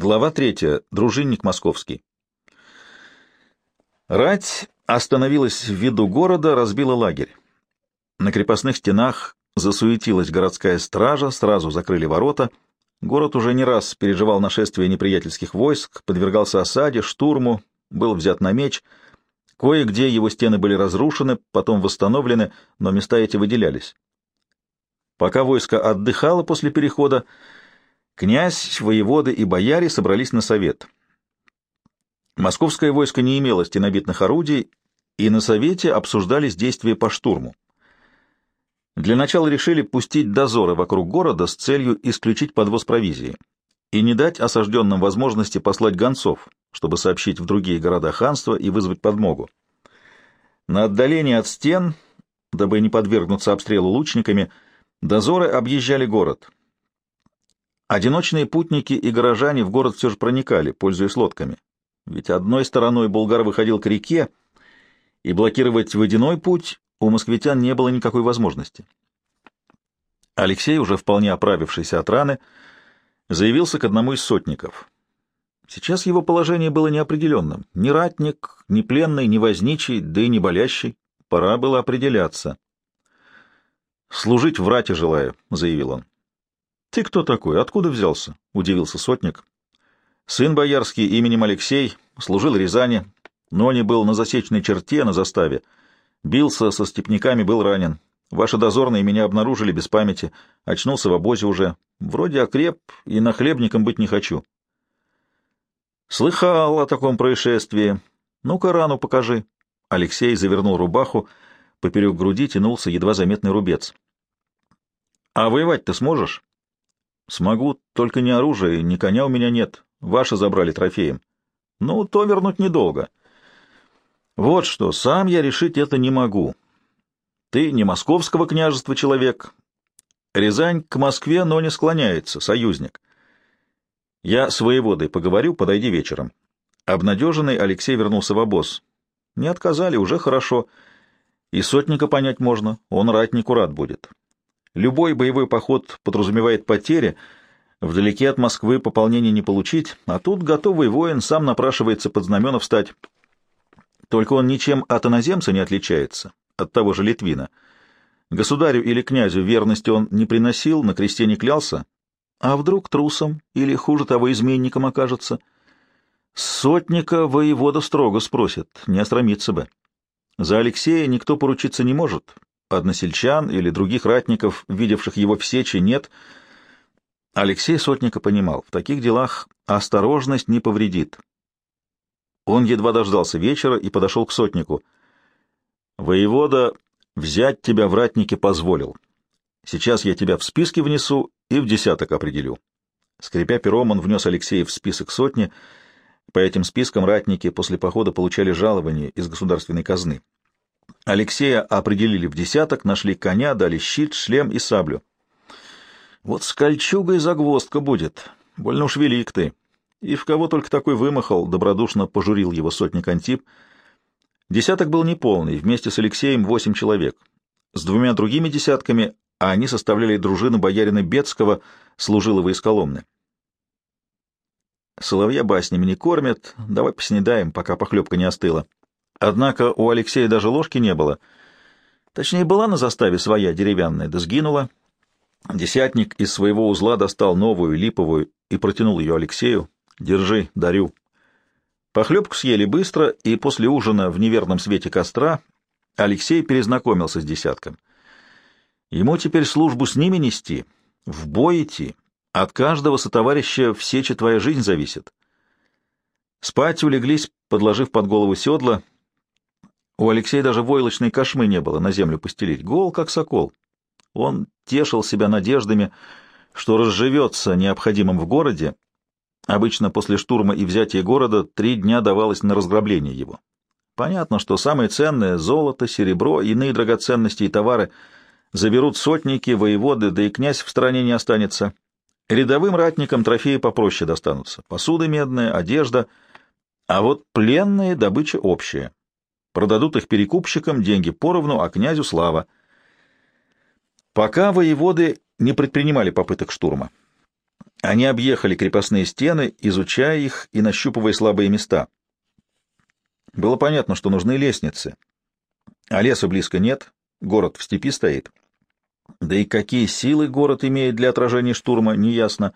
Глава третья. Дружинник московский. Рать остановилась в виду города, разбила лагерь. На крепостных стенах засуетилась городская стража, сразу закрыли ворота. Город уже не раз переживал нашествие неприятельских войск, подвергался осаде, штурму, был взят на меч. Кое-где его стены были разрушены, потом восстановлены, но места эти выделялись. Пока войско отдыхало после перехода, Князь, воеводы и бояре собрались на совет. Московское войско не имело стенобитных орудий, и на совете обсуждались действия по штурму. Для начала решили пустить дозоры вокруг города с целью исключить подвоз провизии и не дать осажденным возможности послать гонцов, чтобы сообщить в другие города ханства и вызвать подмогу. На отдалении от стен, дабы не подвергнуться обстрелу лучниками, дозоры объезжали город — Одиночные путники и горожане в город все же проникали, пользуясь лодками. Ведь одной стороной Булгар выходил к реке, и блокировать водяной путь у москвитян не было никакой возможности. Алексей, уже вполне оправившийся от раны, заявился к одному из сотников. Сейчас его положение было неопределенным. Ни ратник, ни пленный, ни возничий, да и не болящий. Пора было определяться. «Служить в рате желаю», — заявил он. «Ты кто такой? Откуда взялся?» — удивился сотник. «Сын боярский именем Алексей, служил Рязани, но не был на засечной черте на заставе. Бился со степняками, был ранен. Ваши дозорные меня обнаружили без памяти. Очнулся в обозе уже. Вроде окреп и нахлебником быть не хочу». «Слыхал о таком происшествии. Ну-ка рану покажи». Алексей завернул рубаху, поперек груди тянулся едва заметный рубец. «А воевать ты сможешь?» Смогу, только ни оружия, ни коня у меня нет. Ваши забрали трофеем. Ну, то вернуть недолго. Вот что, сам я решить это не могу. Ты не московского княжества человек. Рязань к Москве, но не склоняется, союзник. Я с воеводой поговорю, подойди вечером. Обнадеженный Алексей вернулся в обоз. Не отказали, уже хорошо. И сотника понять можно, он ратнику рад будет. Любой боевой поход подразумевает потери, вдалеке от Москвы пополнения не получить, а тут готовый воин сам напрашивается под знамена встать. Только он ничем от иноземца не отличается, от того же Литвина. Государю или князю верности он не приносил, на кресте не клялся, а вдруг трусом или, хуже того, изменником окажется. Сотника воевода строго спросит, не остромится бы. За Алексея никто поручиться не может, односельчан или других ратников, видевших его в сече, нет. Алексей Сотника понимал, в таких делах осторожность не повредит. Он едва дождался вечера и подошел к Сотнику. «Воевода взять тебя в ратники позволил. Сейчас я тебя в списке внесу и в десяток определю». Скрипя пером, он внес Алексея в список сотни. По этим спискам ратники после похода получали жалование из государственной казны. Алексея определили в десяток, нашли коня, дали щит, шлем и саблю. Вот с кольчугой загвоздка будет. Больно уж велик ты. И в кого только такой вымахал, добродушно пожурил его сотник Антип. Десяток был неполный, вместе с Алексеем восемь человек. С двумя другими десятками а они составляли дружину боярина Бецкого, служилого из Коломны. Соловья баснями не кормят, давай поснедаем, пока похлебка не остыла. Однако у Алексея даже ложки не было. Точнее, была на заставе своя деревянная, да сгинула. Десятник из своего узла достал новую, липовую, и протянул ее Алексею. «Держи, дарю». Похлебку съели быстро, и после ужина в неверном свете костра Алексей перезнакомился с десятком. Ему теперь службу с ними нести, в бой идти. От каждого сотоварища в сече твоя жизнь зависит. Спать улеглись, подложив под голову седла, у Алексея даже войлочной кошмы не было на землю постелить. Гол, как сокол. Он тешил себя надеждами, что разживется необходимым в городе. Обычно после штурма и взятия города три дня давалось на разграбление его. Понятно, что самое ценное — золото, серебро, иные драгоценности и товары — заберут сотники, воеводы, да и князь в стране не останется. Рядовым ратникам трофеи попроще достанутся. Посуда медная, одежда. А вот пленные — добыча общая. Продадут их перекупщикам, деньги поровну, а князю слава. Пока воеводы не предпринимали попыток штурма. Они объехали крепостные стены, изучая их и нащупывая слабые места. Было понятно, что нужны лестницы. А леса близко нет, город в степи стоит. Да и какие силы город имеет для отражения штурма, неясно.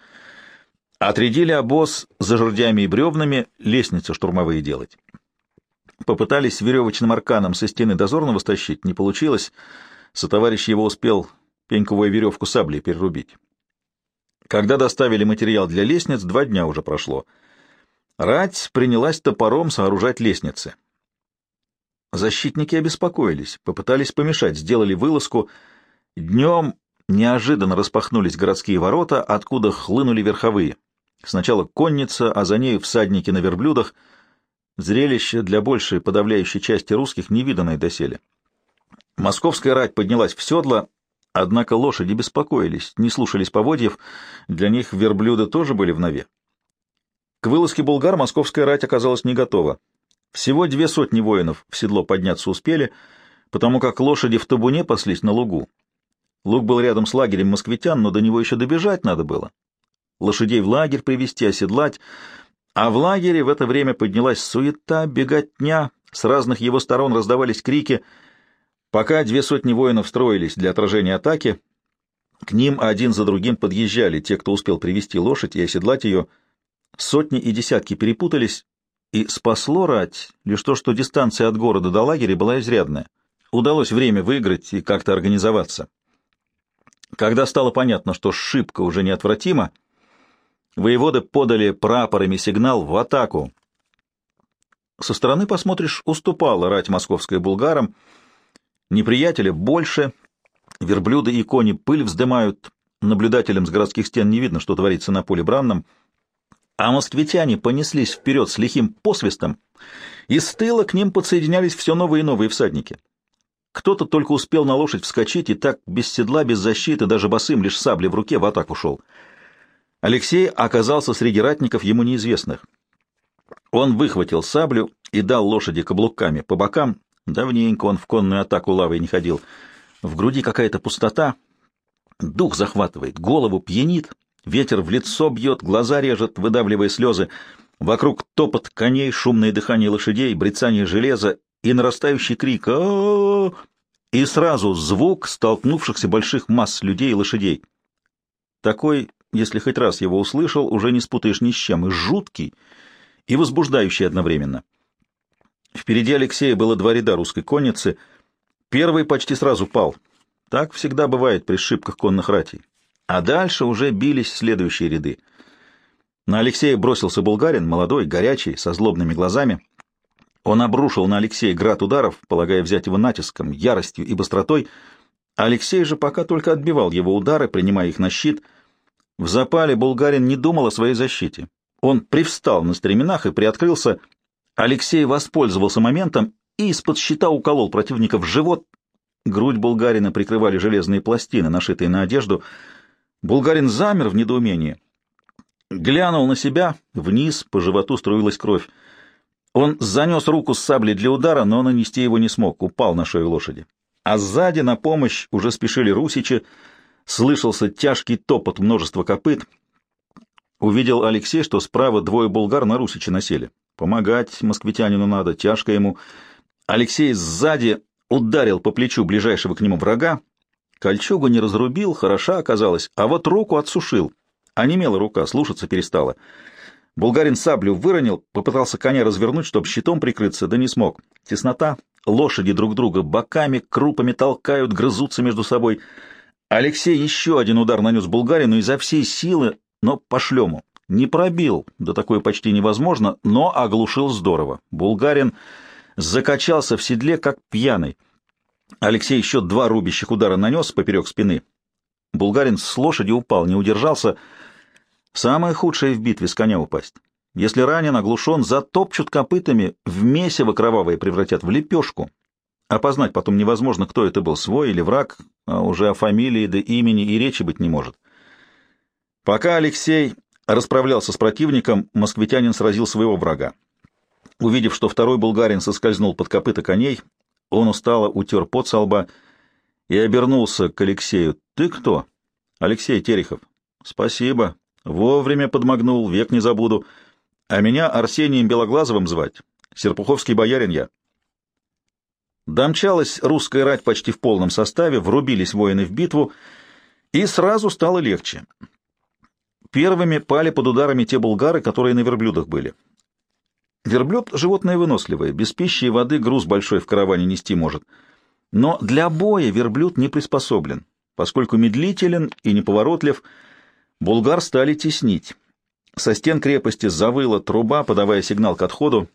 Отрядили обоз за жердями и бревнами лестницы штурмовые делать. Попытались веревочным арканом со стены дозорного стащить, не получилось. Сотоварищ его успел пеньковую веревку саблей перерубить. Когда доставили материал для лестниц, два дня уже прошло. Рать принялась топором сооружать лестницы. Защитники обеспокоились, попытались помешать, сделали вылазку. Днем неожиданно распахнулись городские ворота, откуда хлынули верховые. Сначала конница, а за ней всадники на верблюдах. Зрелище для большей подавляющей части русских невиданное доселе. Московская рать поднялась в седло, однако лошади беспокоились, не слушались поводьев, для них верблюды тоже были в нове. К вылазке булгар московская рать оказалась не готова. Всего две сотни воинов в седло подняться успели, потому как лошади в табуне паслись на лугу. Луг был рядом с лагерем москвитян, но до него еще добежать надо было. Лошадей в лагерь привести, оседлать, а в лагере в это время поднялась суета, беготня, с разных его сторон раздавались крики. Пока две сотни воинов строились для отражения атаки, к ним один за другим подъезжали те, кто успел привести лошадь и оседлать ее — Сотни и десятки перепутались, и спасло рать лишь то, что дистанция от города до лагеря была изрядная. Удалось время выиграть и как-то организоваться. Когда стало понятно, что шибка уже неотвратима, воеводы подали прапорами сигнал в атаку. Со стороны, посмотришь, уступала рать московская булгарам. Неприятеля больше, верблюды и кони пыль вздымают, наблюдателям с городских стен не видно, что творится на поле бранном — а москвитяне понеслись вперед с лихим посвистом, и с тыла к ним подсоединялись все новые и новые всадники. Кто-то только успел на лошадь вскочить и так без седла, без защиты, даже босым, лишь сабли в руке, в атаку шел. Алексей оказался среди ратников ему неизвестных. Он выхватил саблю и дал лошади каблуками по бокам. Давненько он в конную атаку лавой не ходил. В груди какая-то пустота, дух захватывает, голову пьянит, Ветер в лицо бьет, глаза режет, выдавливая слезы. Вокруг топот коней, шумное дыхание лошадей, брецание железа и нарастающий крик а, -а, -а, И сразу звук столкнувшихся больших масс людей и лошадей. Такой, если хоть раз его услышал, уже не спутаешь ни с чем, и жуткий, и возбуждающий одновременно. Впереди Алексея было два ряда русской конницы. Первый почти сразу пал. Так всегда бывает при шибках конных ратей а дальше уже бились следующие ряды. На Алексея бросился булгарин, молодой, горячий, со злобными глазами. Он обрушил на Алексея град ударов, полагая взять его натиском, яростью и быстротой. Алексей же пока только отбивал его удары, принимая их на щит. В запале булгарин не думал о своей защите. Он привстал на стременах и приоткрылся. Алексей воспользовался моментом и из-под щита уколол противника в живот. Грудь булгарина прикрывали железные пластины, нашитые на одежду — Булгарин замер в недоумении. Глянул на себя, вниз по животу струилась кровь. Он занес руку с саблей для удара, но нанести его не смог, упал на шею лошади. А сзади на помощь уже спешили русичи, слышался тяжкий топот множества копыт. Увидел Алексей, что справа двое булгар на русичи насели. Помогать москвитянину надо, тяжко ему. Алексей сзади ударил по плечу ближайшего к нему врага, Кольчугу не разрубил, хороша оказалась, а вот руку отсушил. Онемела рука, слушаться перестала. Булгарин саблю выронил, попытался коня развернуть, чтобы щитом прикрыться, да не смог. Теснота, лошади друг друга боками, крупами толкают, грызутся между собой. Алексей еще один удар нанес Булгарину изо всей силы, но по шлему. Не пробил, да такое почти невозможно, но оглушил здорово. Булгарин закачался в седле, как пьяный. Алексей еще два рубящих удара нанес поперек спины. Булгарин с лошади упал, не удержался. Самое худшее в битве с коня упасть. Если ранен, оглушен, затопчут копытами, в месиво кровавое превратят в лепешку. Опознать потом невозможно, кто это был, свой или враг, а уже о фамилии да имени и речи быть не может. Пока Алексей расправлялся с противником, москвитянин сразил своего врага. Увидев, что второй булгарин соскользнул под копыта коней, он устало утер пот со лба и обернулся к Алексею. «Ты кто?» «Алексей Терехов». «Спасибо», Вовремя подмогнул, век не забуду. А меня Арсением Белоглазовым звать. Серпуховский боярин я. Домчалась русская рать почти в полном составе, врубились воины в битву, и сразу стало легче. Первыми пали под ударами те булгары, которые на верблюдах были. Верблюд — животное выносливое, без пищи и воды груз большой в караване нести может. Но для боя верблюд не приспособлен, поскольку медлителен и неповоротлив, булгар стали теснить. Со стен крепости завыла труба, подавая сигнал к отходу.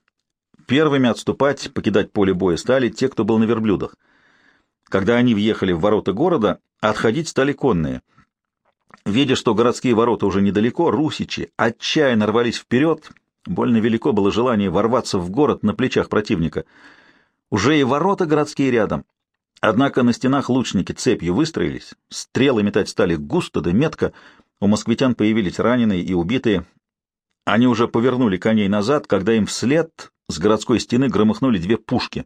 Первыми отступать, покидать поле боя стали те, кто был на верблюдах. Когда они въехали в ворота города, отходить стали конные. Видя, что городские ворота уже недалеко, русичи отчаянно рвались вперед. Больно велико было желание ворваться в город на плечах противника. Уже и ворота городские рядом. Однако на стенах лучники цепью выстроились, стрелы метать стали густо да метко, у москвитян появились раненые и убитые. Они уже повернули коней назад, когда им вслед с городской стены громыхнули две пушки.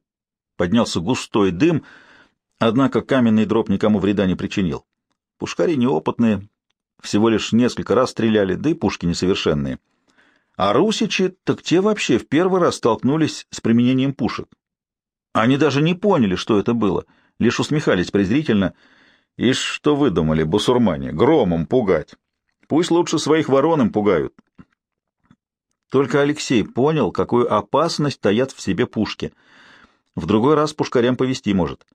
Поднялся густой дым, однако каменный дроп никому вреда не причинил. Пушкари неопытные, всего лишь несколько раз стреляли, да и пушки несовершенные. А русичи, так те вообще в первый раз столкнулись с применением пушек. Они даже не поняли, что это было, лишь усмехались презрительно. И что выдумали, бусурмане, громом пугать? Пусть лучше своих вороном пугают. Только Алексей понял, какую опасность таят в себе пушки. В другой раз пушкарям повести может.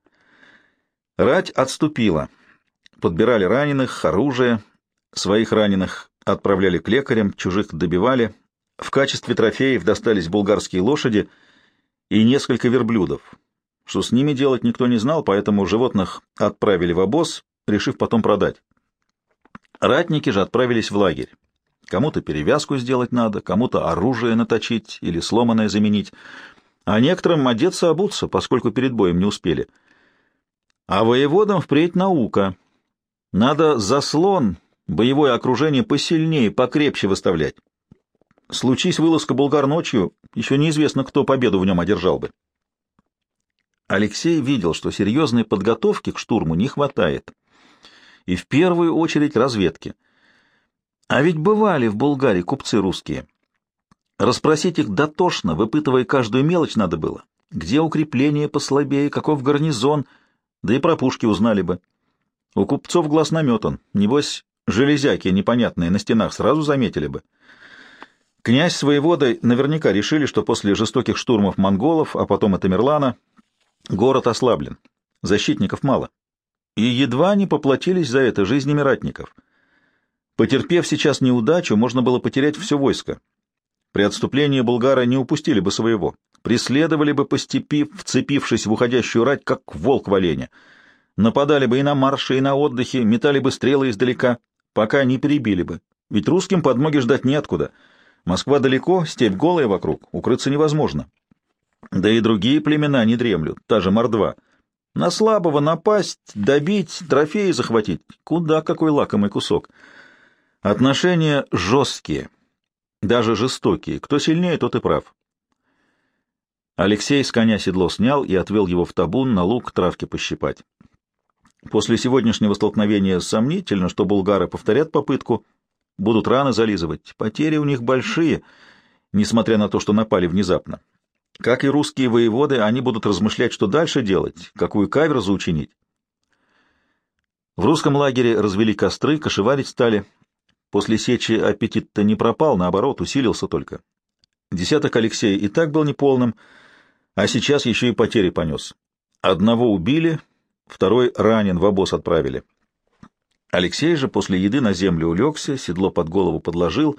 Рать отступила. Подбирали раненых, оружие. Своих раненых отправляли к лекарям, чужих добивали. В качестве трофеев достались булгарские лошади и несколько верблюдов. Что с ними делать никто не знал, поэтому животных отправили в обоз, решив потом продать. Ратники же отправились в лагерь. Кому-то перевязку сделать надо, кому-то оружие наточить или сломанное заменить, а некоторым одеться обуться, поскольку перед боем не успели. А воеводам впредь наука. Надо заслон, боевое окружение посильнее, покрепче выставлять. Случись вылазка булгар ночью, еще неизвестно, кто победу в нем одержал бы. Алексей видел, что серьезной подготовки к штурму не хватает. И в первую очередь разведки — а ведь бывали в Болгарии купцы русские. Расспросить их дотошно, выпытывая каждую мелочь надо было. Где укрепление послабее, каков гарнизон, да и про пушки узнали бы. У купцов глаз наметан, небось, железяки непонятные на стенах сразу заметили бы. Князь с воеводой наверняка решили, что после жестоких штурмов монголов, а потом и Тамерлана, город ослаблен, защитников мало. И едва не поплатились за это жизнями ратников — Потерпев сейчас неудачу, можно было потерять все войско. При отступлении булгары не упустили бы своего, преследовали бы по степи, вцепившись в уходящую рать, как волк в оленя. Нападали бы и на марше, и на отдыхе, метали бы стрелы издалека, пока не перебили бы. Ведь русским подмоги ждать неоткуда. Москва далеко, степь голая вокруг, укрыться невозможно. Да и другие племена не дремлют, та же Мордва. На слабого напасть, добить, трофеи захватить. Куда какой лакомый кусок. Отношения жесткие, даже жестокие. Кто сильнее, тот и прав. Алексей с коня седло снял и отвел его в табун на луг травки пощипать. После сегодняшнего столкновения сомнительно, что булгары повторят попытку, будут раны зализывать. Потери у них большие, несмотря на то, что напали внезапно. Как и русские воеводы, они будут размышлять, что дальше делать, какую каверзу учинить. В русском лагере развели костры, кошеварить стали, После сечи аппетит-то не пропал, наоборот, усилился только. Десяток Алексея и так был неполным, а сейчас еще и потери понес. Одного убили, второй ранен, в обоз отправили. Алексей же после еды на землю улегся, седло под голову подложил,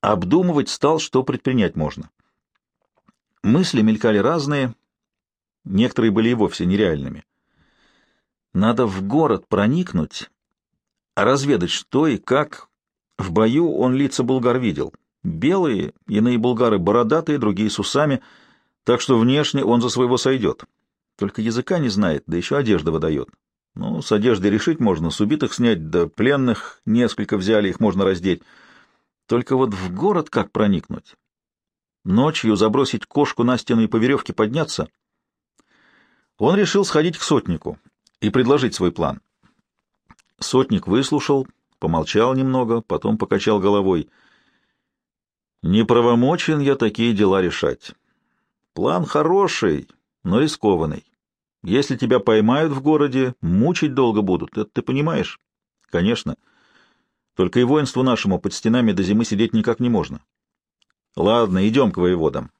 обдумывать стал, что предпринять можно. Мысли мелькали разные, некоторые были и вовсе нереальными. Надо в город проникнуть, разведать, что и как, в бою он лица булгар видел. Белые, иные булгары бородатые, другие с усами, так что внешне он за своего сойдет. Только языка не знает, да еще одежда выдает. Ну, с одеждой решить можно, с убитых снять, да пленных несколько взяли, их можно раздеть. Только вот в город как проникнуть? Ночью забросить кошку на стену и по веревке подняться? Он решил сходить к сотнику и предложить свой план. Сотник выслушал, помолчал немного, потом покачал головой. «Неправомочен я такие дела решать. План хороший, но рискованный. Если тебя поймают в городе, мучить долго будут, это ты понимаешь?» «Конечно. Только и воинству нашему под стенами до зимы сидеть никак не можно. Ладно, идем к воеводам».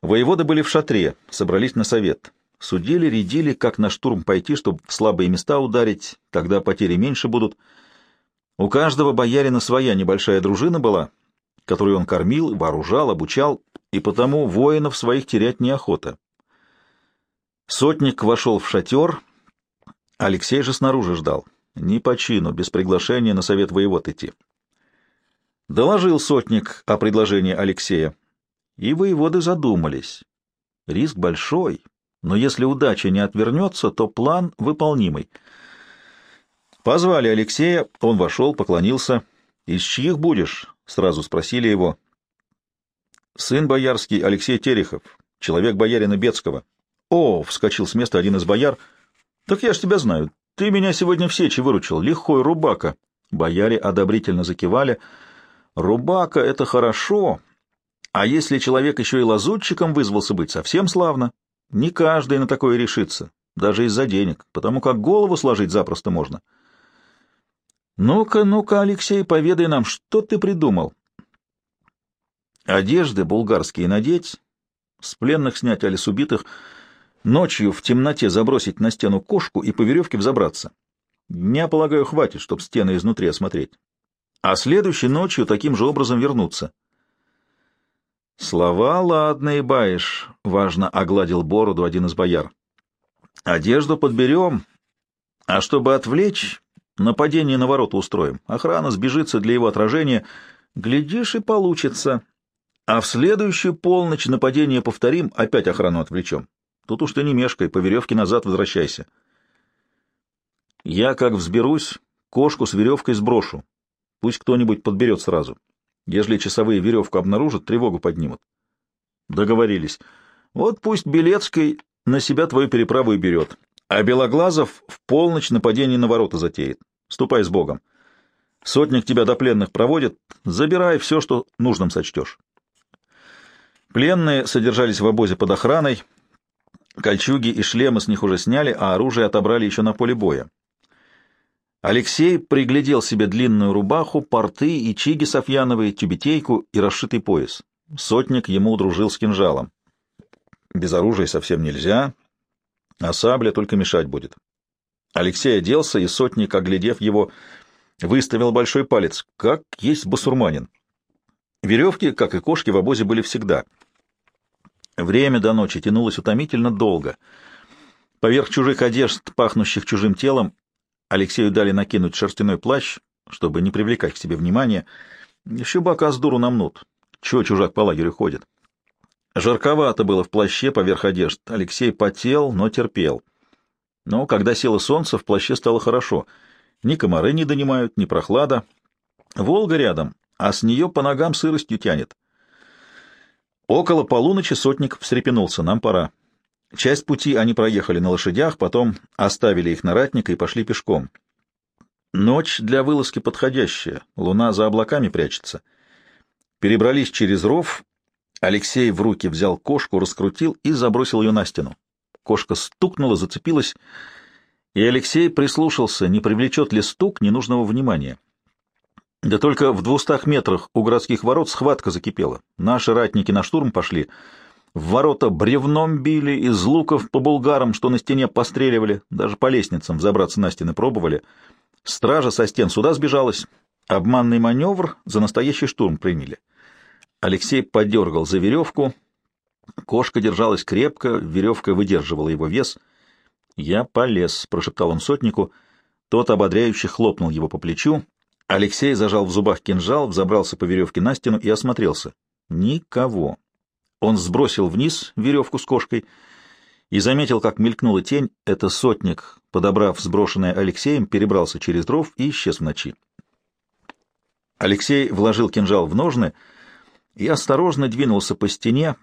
Воеводы были в шатре, собрались на совет. Судили, рядили, как на штурм пойти, чтобы в слабые места ударить, тогда потери меньше будут. У каждого боярина своя небольшая дружина была, которую он кормил, вооружал, обучал, и потому воинов своих терять неохота. Сотник вошел в шатер, Алексей же снаружи ждал. Не по чину, без приглашения на совет воевод идти. Доложил сотник о предложении Алексея, и воеводы задумались. Риск большой, но если удача не отвернется, то план выполнимый. Позвали Алексея, он вошел, поклонился. «Из чьих будешь?» — сразу спросили его. «Сын боярский Алексей Терехов, человек боярина Бецкого». «О!» — вскочил с места один из бояр. «Так я ж тебя знаю. Ты меня сегодня в сечи выручил. Лихой рубака». Бояре одобрительно закивали. «Рубака — это хорошо. А если человек еще и лазутчиком вызвался быть, совсем славно. Не каждый на такое решится, даже из-за денег, потому как голову сложить запросто можно. Ну-ка, ну-ка, Алексей, поведай нам, что ты придумал? Одежды булгарские надеть, с пленных снять али с убитых, ночью в темноте забросить на стену кошку и по веревке взобраться. Дня, полагаю, хватит, чтобы стены изнутри осмотреть. А следующей ночью таким же образом вернуться. «Слова ладные, баишь», — важно огладил бороду один из бояр. «Одежду подберем, а чтобы отвлечь, нападение на ворота устроим. Охрана сбежится для его отражения. Глядишь, и получится. А в следующую полночь нападение повторим, опять охрану отвлечем. Тут уж ты не мешкай, по веревке назад возвращайся». «Я, как взберусь, кошку с веревкой сброшу. Пусть кто-нибудь подберет сразу». Ежели часовые веревку обнаружат, тревогу поднимут. Договорились. Вот пусть Белецкий на себя твою переправу и берет, а Белоглазов в полночь нападение на ворота затеет. Ступай с Богом. Сотник тебя до пленных проводит, забирай все, что нужным сочтешь. Пленные содержались в обозе под охраной, кольчуги и шлемы с них уже сняли, а оружие отобрали еще на поле боя. Алексей приглядел себе длинную рубаху, порты и чиги софьяновые, тюбетейку и расшитый пояс. Сотник ему удружил с кинжалом. Без оружия совсем нельзя, а сабля только мешать будет. Алексей оделся, и сотник, оглядев его, выставил большой палец, как есть басурманин. Веревки, как и кошки, в обозе были всегда. Время до ночи тянулось утомительно долго. Поверх чужих одежд, пахнущих чужим телом, Алексею дали накинуть шерстяной плащ, чтобы не привлекать к себе внимания. Еще бока с дуру намнут. Чего чужак по лагерю ходит? Жарковато было в плаще поверх одежд. Алексей потел, но терпел. Но когда село солнце, в плаще стало хорошо. Ни комары не донимают, ни прохлада. Волга рядом, а с нее по ногам сыростью тянет. Около полуночи сотник встрепенулся. Нам пора. Часть пути они проехали на лошадях, потом оставили их на ратника и пошли пешком. Ночь для вылазки подходящая, луна за облаками прячется. Перебрались через ров, Алексей в руки взял кошку, раскрутил и забросил ее на стену. Кошка стукнула, зацепилась, и Алексей прислушался, не привлечет ли стук ненужного внимания. Да только в двухстах метрах у городских ворот схватка закипела. Наши ратники на штурм пошли — в ворота бревном били, из луков по булгарам, что на стене постреливали, даже по лестницам забраться на стены пробовали. Стража со стен сюда сбежалась. Обманный маневр за настоящий штурм приняли. Алексей подергал за веревку. Кошка держалась крепко, веревка выдерживала его вес. «Я полез», — прошептал он сотнику. Тот ободряюще хлопнул его по плечу. Алексей зажал в зубах кинжал, взобрался по веревке на стену и осмотрелся. Никого. Он сбросил вниз веревку с кошкой и заметил, как мелькнула тень. Это сотник, подобрав сброшенное Алексеем, перебрался через дров и исчез в ночи. Алексей вложил кинжал в ножны и осторожно двинулся по стене,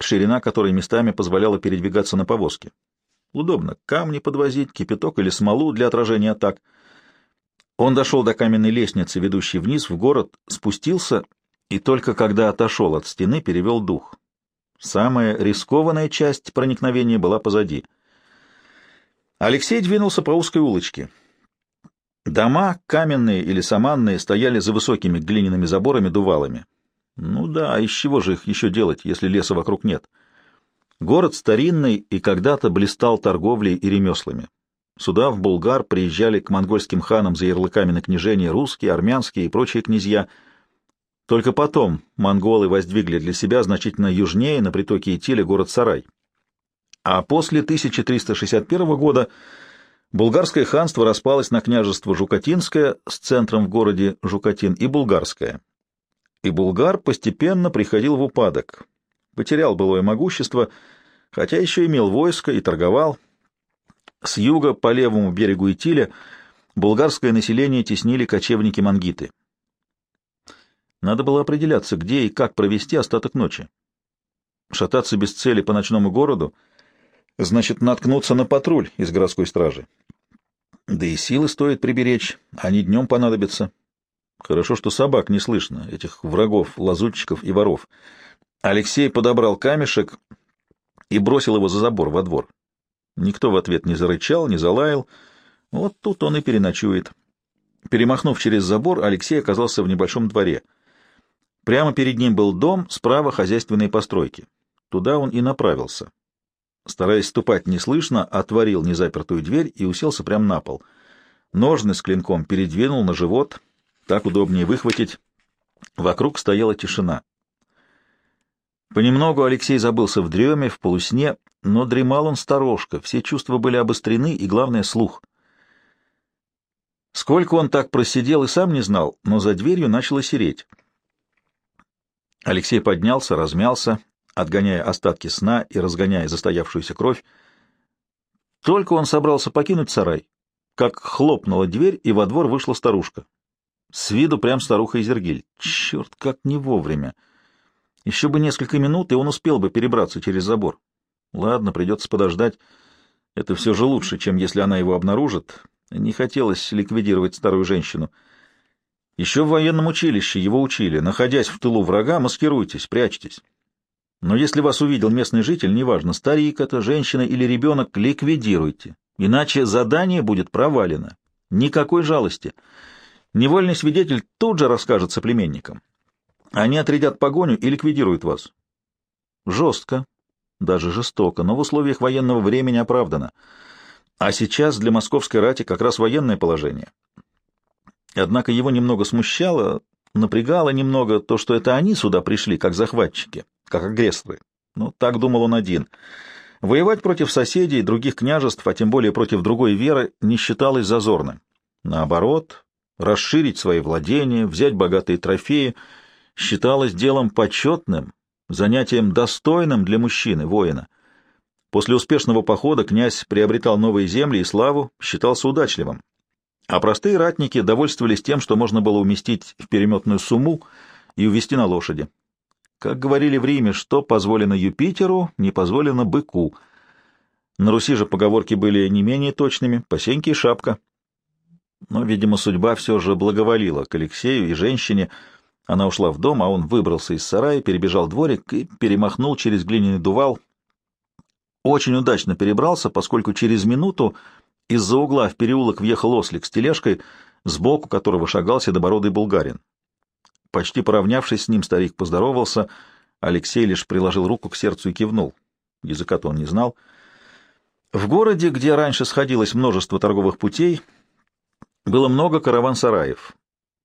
ширина которой местами позволяла передвигаться на повозке. Удобно камни подвозить, кипяток или смолу для отражения атак. Он дошел до каменной лестницы, ведущей вниз в город, спустился и только когда отошел от стены, перевел дух. Самая рискованная часть проникновения была позади. Алексей двинулся по узкой улочке. Дома, каменные или саманные, стояли за высокими глиняными заборами-дувалами. Ну да, а из чего же их еще делать, если леса вокруг нет? Город старинный и когда-то блистал торговлей и ремеслами. Сюда, в Булгар, приезжали к монгольским ханам за ярлыками на княжение русские, армянские и прочие князья. Только потом монголы воздвигли для себя значительно южнее, на притоке Итиля, город Сарай. А после 1361 года Булгарское ханство распалось на княжество Жукатинское с центром в городе Жукатин и Булгарское. И Булгар постепенно приходил в упадок, потерял былое могущество, хотя еще имел войско и торговал. С юга по левому берегу Итиля булгарское население теснили кочевники-мангиты. Надо было определяться, где и как провести остаток ночи. Шататься без цели по ночному городу значит наткнуться на патруль из городской стражи. Да и силы стоит приберечь, они днем понадобятся. Хорошо, что собак не слышно, этих врагов, лазутчиков и воров. Алексей подобрал камешек и бросил его за забор во двор. Никто в ответ не зарычал, не залаял. Вот тут он и переночует. Перемахнув через забор, Алексей оказался в небольшом дворе. Прямо перед ним был дом, справа хозяйственные постройки. Туда он и направился. Стараясь ступать неслышно, отворил незапертую дверь и уселся прямо на пол. Ножны с клинком передвинул на живот, так удобнее выхватить. Вокруг стояла тишина. Понемногу Алексей забылся в дреме, в полусне, но дремал он сторожко, все чувства были обострены и, главное, слух. Сколько он так просидел и сам не знал, но за дверью начало сереть. Алексей поднялся, размялся, отгоняя остатки сна и разгоняя застоявшуюся кровь. Только он собрался покинуть сарай, как хлопнула дверь, и во двор вышла старушка. С виду прям старуха Изергиль. Черт, как не вовремя! Еще бы несколько минут, и он успел бы перебраться через забор. Ладно, придется подождать. Это все же лучше, чем если она его обнаружит. Не хотелось ликвидировать старую женщину. Еще в военном училище его учили. Находясь в тылу врага, маскируйтесь, прячьтесь. Но если вас увидел местный житель, неважно, старик это, женщина или ребенок, ликвидируйте, иначе задание будет провалено. Никакой жалости. Невольный свидетель тут же расскажет соплеменникам. Они отрядят погоню и ликвидируют вас. Жестко, даже жестоко, но в условиях военного времени оправдано. А сейчас для московской рати как раз военное положение. Однако его немного смущало, напрягало немного то, что это они сюда пришли, как захватчики как агрессоры. Ну, так думал он один. Воевать против соседей, других княжеств, а тем более против другой веры, не считалось зазорным. Наоборот, расширить свои владения, взять богатые трофеи считалось делом почетным, занятием достойным для мужчины, воина. После успешного похода князь приобретал новые земли и славу, считался удачливым. А простые ратники довольствовались тем, что можно было уместить в переметную сумму и увезти на лошади. Как говорили в Риме, что позволено Юпитеру, не позволено быку. На Руси же поговорки были не менее точными, посеньки и шапка. Но, видимо, судьба все же благоволила к Алексею и женщине. Она ушла в дом, а он выбрался из сарая, перебежал дворик и перемахнул через глиняный дувал. Очень удачно перебрался, поскольку через минуту из-за угла в переулок въехал ослик с тележкой, сбоку которого шагал седобородый булгарин. Почти поравнявшись с ним, старик поздоровался. Алексей лишь приложил руку к сердцу и кивнул. Языка-то он не знал. В городе, где раньше сходилось множество торговых путей, было много караван-сараев,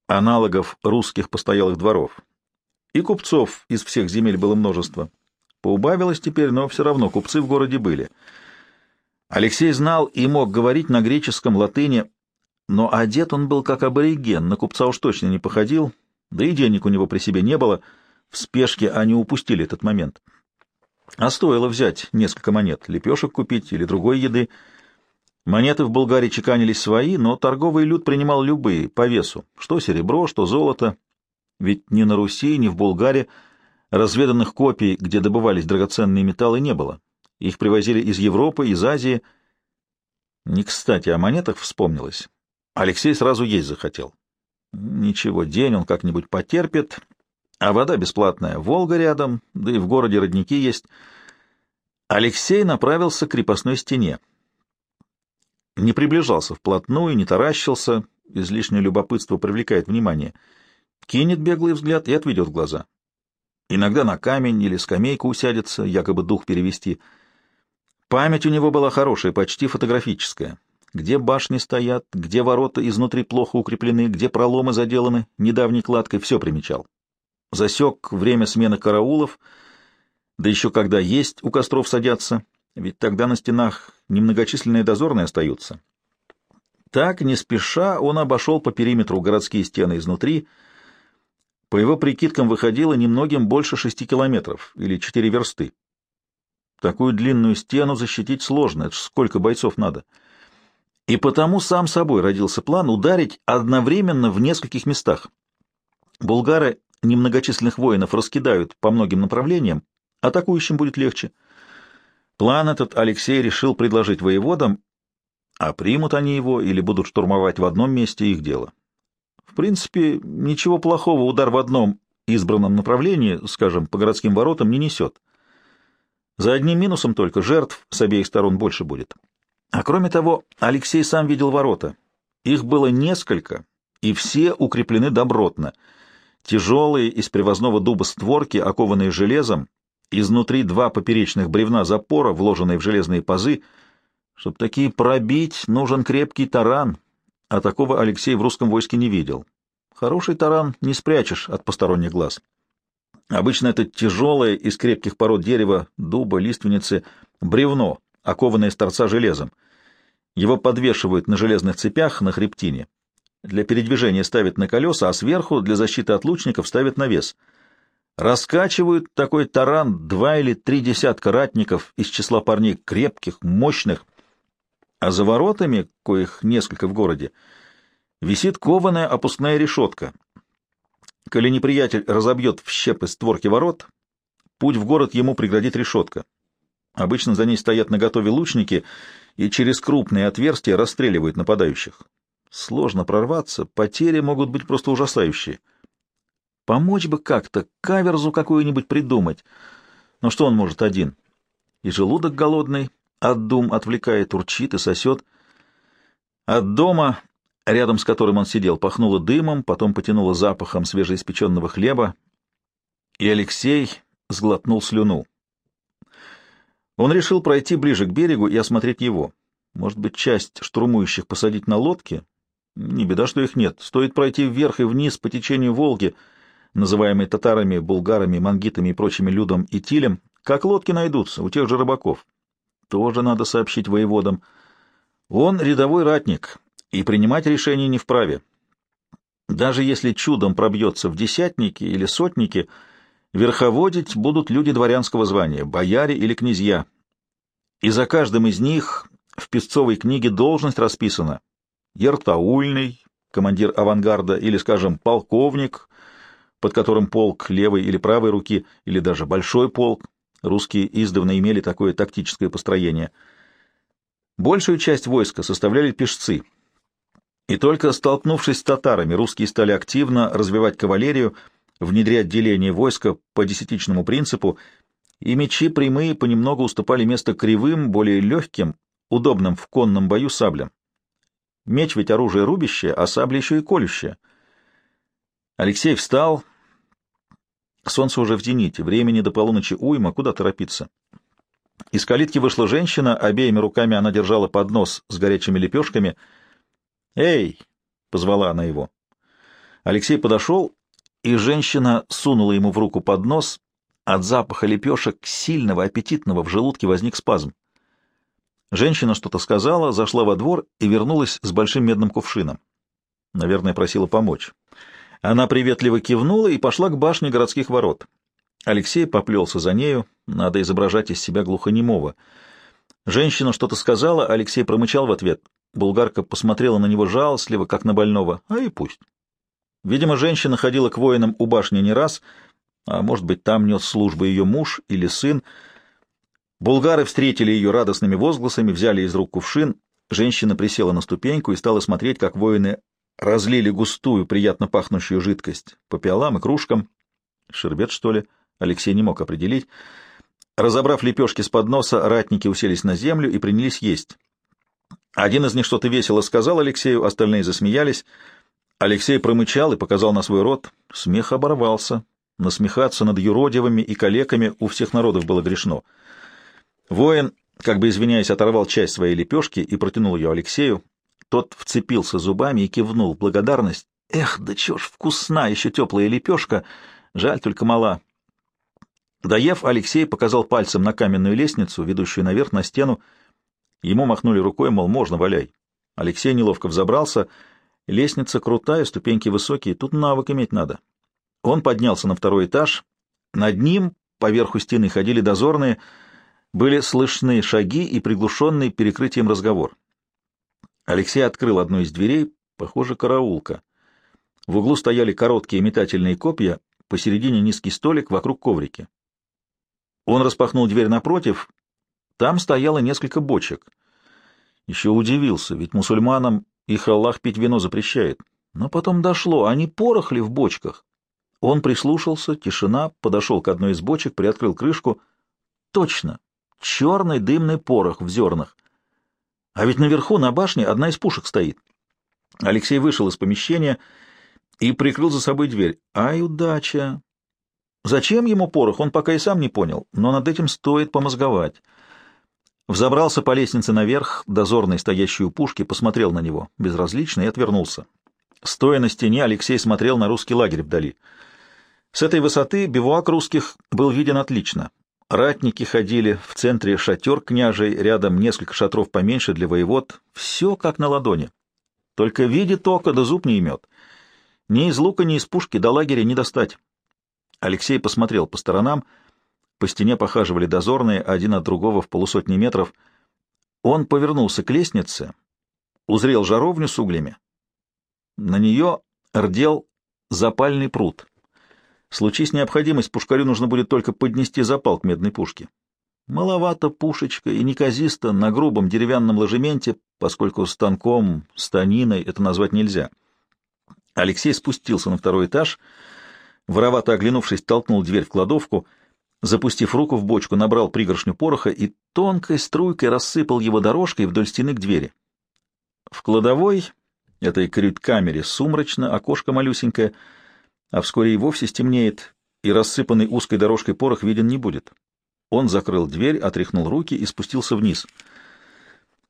аналогов русских постоялых дворов. И купцов из всех земель было множество. Поубавилось теперь, но все равно купцы в городе были. Алексей знал и мог говорить на греческом, латыни, но одет он был как абориген, на купца уж точно не походил, да и денег у него при себе не было. В спешке они упустили этот момент. А стоило взять несколько монет, лепешек купить или другой еды. Монеты в Болгарии чеканились свои, но торговый люд принимал любые, по весу, что серебро, что золото. Ведь ни на Руси, ни в Болгарии разведанных копий, где добывались драгоценные металлы, не было. Их привозили из Европы, из Азии. Не кстати, о монетах вспомнилось. Алексей сразу есть захотел. Ничего, день он как-нибудь потерпит, а вода бесплатная, Волга рядом, да и в городе родники есть. Алексей направился к крепостной стене. Не приближался вплотную, не таращился, излишнее любопытство привлекает внимание. Кинет беглый взгляд и отведет глаза. Иногда на камень или скамейку усядется, якобы дух перевести. Память у него была хорошая, почти фотографическая. Где башни стоят, где ворота изнутри плохо укреплены, где проломы заделаны недавней кладкой, все примечал. Засек время смены караулов, да еще когда есть у костров садятся, ведь тогда на стенах немногочисленные дозорные остаются. Так, не спеша, он обошел по периметру городские стены изнутри, по его прикидкам выходило немногим больше шести километров или четыре версты. Такую длинную стену защитить сложно, это ж сколько бойцов надо. И потому сам собой родился план ударить одновременно в нескольких местах. Булгары немногочисленных воинов раскидают по многим направлениям, атакующим будет легче. План этот Алексей решил предложить воеводам, а примут они его или будут штурмовать в одном месте их дело. В принципе, ничего плохого удар в одном избранном направлении, скажем, по городским воротам, не несет. За одним минусом только жертв с обеих сторон больше будет. А кроме того, Алексей сам видел ворота. Их было несколько, и все укреплены добротно. Тяжелые из привозного дуба створки, окованные железом, изнутри два поперечных бревна запора, вложенные в железные пазы. Чтоб такие пробить, нужен крепкий таран, а такого Алексей в русском войске не видел. Хороший таран не спрячешь от посторонних глаз. Обычно это тяжелое из крепких пород дерева, дуба, лиственницы, бревно, окованное с торца железом. Его подвешивают на железных цепях на хребтине. Для передвижения ставят на колеса, а сверху для защиты от лучников ставят навес. Раскачивают такой таран два или три десятка ратников из числа парней крепких, мощных, а за воротами, коих несколько в городе, висит кованая опускная решетка. Коли неприятель разобьет в щепы створки ворот, путь в город ему преградит решетка. Обычно за ней стоят наготове лучники и через крупные отверстия расстреливают нападающих. Сложно прорваться, потери могут быть просто ужасающие. Помочь бы как-то, каверзу какую-нибудь придумать. Но что он может один? И желудок голодный, от дум отвлекает, урчит и сосет. От дома, рядом с которым он сидел, пахнуло дымом, потом потянуло запахом свежеиспеченного хлеба, и Алексей сглотнул слюну. Он решил пройти ближе к берегу и осмотреть его. Может быть, часть штурмующих посадить на лодки? Не беда, что их нет. Стоит пройти вверх и вниз по течению Волги, называемой татарами, булгарами, мангитами и прочими людом и тилем, как лодки найдутся у тех же рыбаков тоже надо сообщить воеводам. Он рядовой ратник и принимать решения не вправе. Даже если чудом пробьется в десятники или сотники, верховодить будут люди дворянского звания, бояре или князья. И за каждым из них в песцовой книге должность расписана. Ертаульный, командир авангарда, или, скажем, полковник, под которым полк левой или правой руки, или даже большой полк, Русские издавна имели такое тактическое построение. Большую часть войска составляли пешцы. И только столкнувшись с татарами, русские стали активно развивать кавалерию, внедрять деление войска по десятичному принципу, и мечи прямые понемногу уступали место кривым, более легким, удобным в конном бою саблям. Меч ведь оружие рубящее, а сабля еще и колющее. Алексей встал, Солнце уже в зените, времени до полуночи уйма, куда торопиться? Из калитки вышла женщина, обеими руками она держала поднос с горячими лепешками. «Эй!» — позвала она его. Алексей подошел, и женщина сунула ему в руку поднос. От запаха лепешек, сильного, аппетитного, в желудке возник спазм. Женщина что-то сказала, зашла во двор и вернулась с большим медным кувшином. Наверное, просила помочь. Она приветливо кивнула и пошла к башне городских ворот. Алексей поплелся за нею, надо изображать из себя глухонемого. Женщина что-то сказала, Алексей промычал в ответ. Булгарка посмотрела на него жалостливо, как на больного, а и пусть. Видимо, женщина ходила к воинам у башни не раз, а может быть, там нес службу ее муж или сын. Булгары встретили ее радостными возгласами, взяли из рук кувшин. Женщина присела на ступеньку и стала смотреть, как воины разлили густую, приятно пахнущую жидкость по пиалам и кружкам. Шербет, что ли? Алексей не мог определить. Разобрав лепешки с подноса, ратники уселись на землю и принялись есть. Один из них что-то весело сказал Алексею, остальные засмеялись. Алексей промычал и показал на свой рот. Смех оборвался. Насмехаться над юродивыми и калеками у всех народов было грешно. Воин, как бы извиняясь, оторвал часть своей лепешки и протянул ее Алексею. Тот вцепился зубами и кивнул благодарность. «Эх, да чё ж вкусна еще теплая лепешка! Жаль, только мала». Доев, Алексей показал пальцем на каменную лестницу, ведущую наверх на стену. Ему махнули рукой, мол, можно, валяй. Алексей неловко взобрался. Лестница крутая, ступеньки высокие, тут навык иметь надо. Он поднялся на второй этаж. Над ним, поверху стены, ходили дозорные. Были слышны шаги и приглушенный перекрытием разговор. Алексей открыл одну из дверей, похоже, караулка. В углу стояли короткие метательные копья, посередине низкий столик, вокруг коврики. Он распахнул дверь напротив, там стояло несколько бочек. Еще удивился, ведь мусульманам их Аллах пить вино запрещает. Но потом дошло, они порохли в бочках. Он прислушался, тишина, подошел к одной из бочек, приоткрыл крышку. Точно, черный дымный порох в зернах. А ведь наверху, на башне, одна из пушек стоит. Алексей вышел из помещения и прикрыл за собой дверь. Ай, удача! Зачем ему порох, он пока и сам не понял, но над этим стоит помозговать. Взобрался по лестнице наверх, дозорный, стоящий у пушки, посмотрел на него, безразлично, и отвернулся. Стоя на стене, Алексей смотрел на русский лагерь вдали. С этой высоты бивуак русских был виден отлично. Ратники ходили, в центре шатер княжей, рядом несколько шатров поменьше для воевод. Все как на ладони. Только видит око, да зуб не имет. Ни из лука, ни из пушки до лагеря не достать. Алексей посмотрел по сторонам. По стене похаживали дозорные, один от другого в полусотни метров. Он повернулся к лестнице, узрел жаровню с углями. На нее рдел запальный пруд. Случись необходимость, пушкарю нужно будет только поднести запал к медной пушке. Маловато пушечка и неказисто на грубом деревянном ложементе, поскольку станком, станиной это назвать нельзя. Алексей спустился на второй этаж, воровато оглянувшись, толкнул дверь в кладовку, запустив руку в бочку, набрал пригоршню пороха и тонкой струйкой рассыпал его дорожкой вдоль стены к двери. В кладовой, этой кают-камере, сумрачно, окошко малюсенькое — а вскоре и вовсе стемнеет, и рассыпанный узкой дорожкой порох виден не будет. Он закрыл дверь, отряхнул руки и спустился вниз.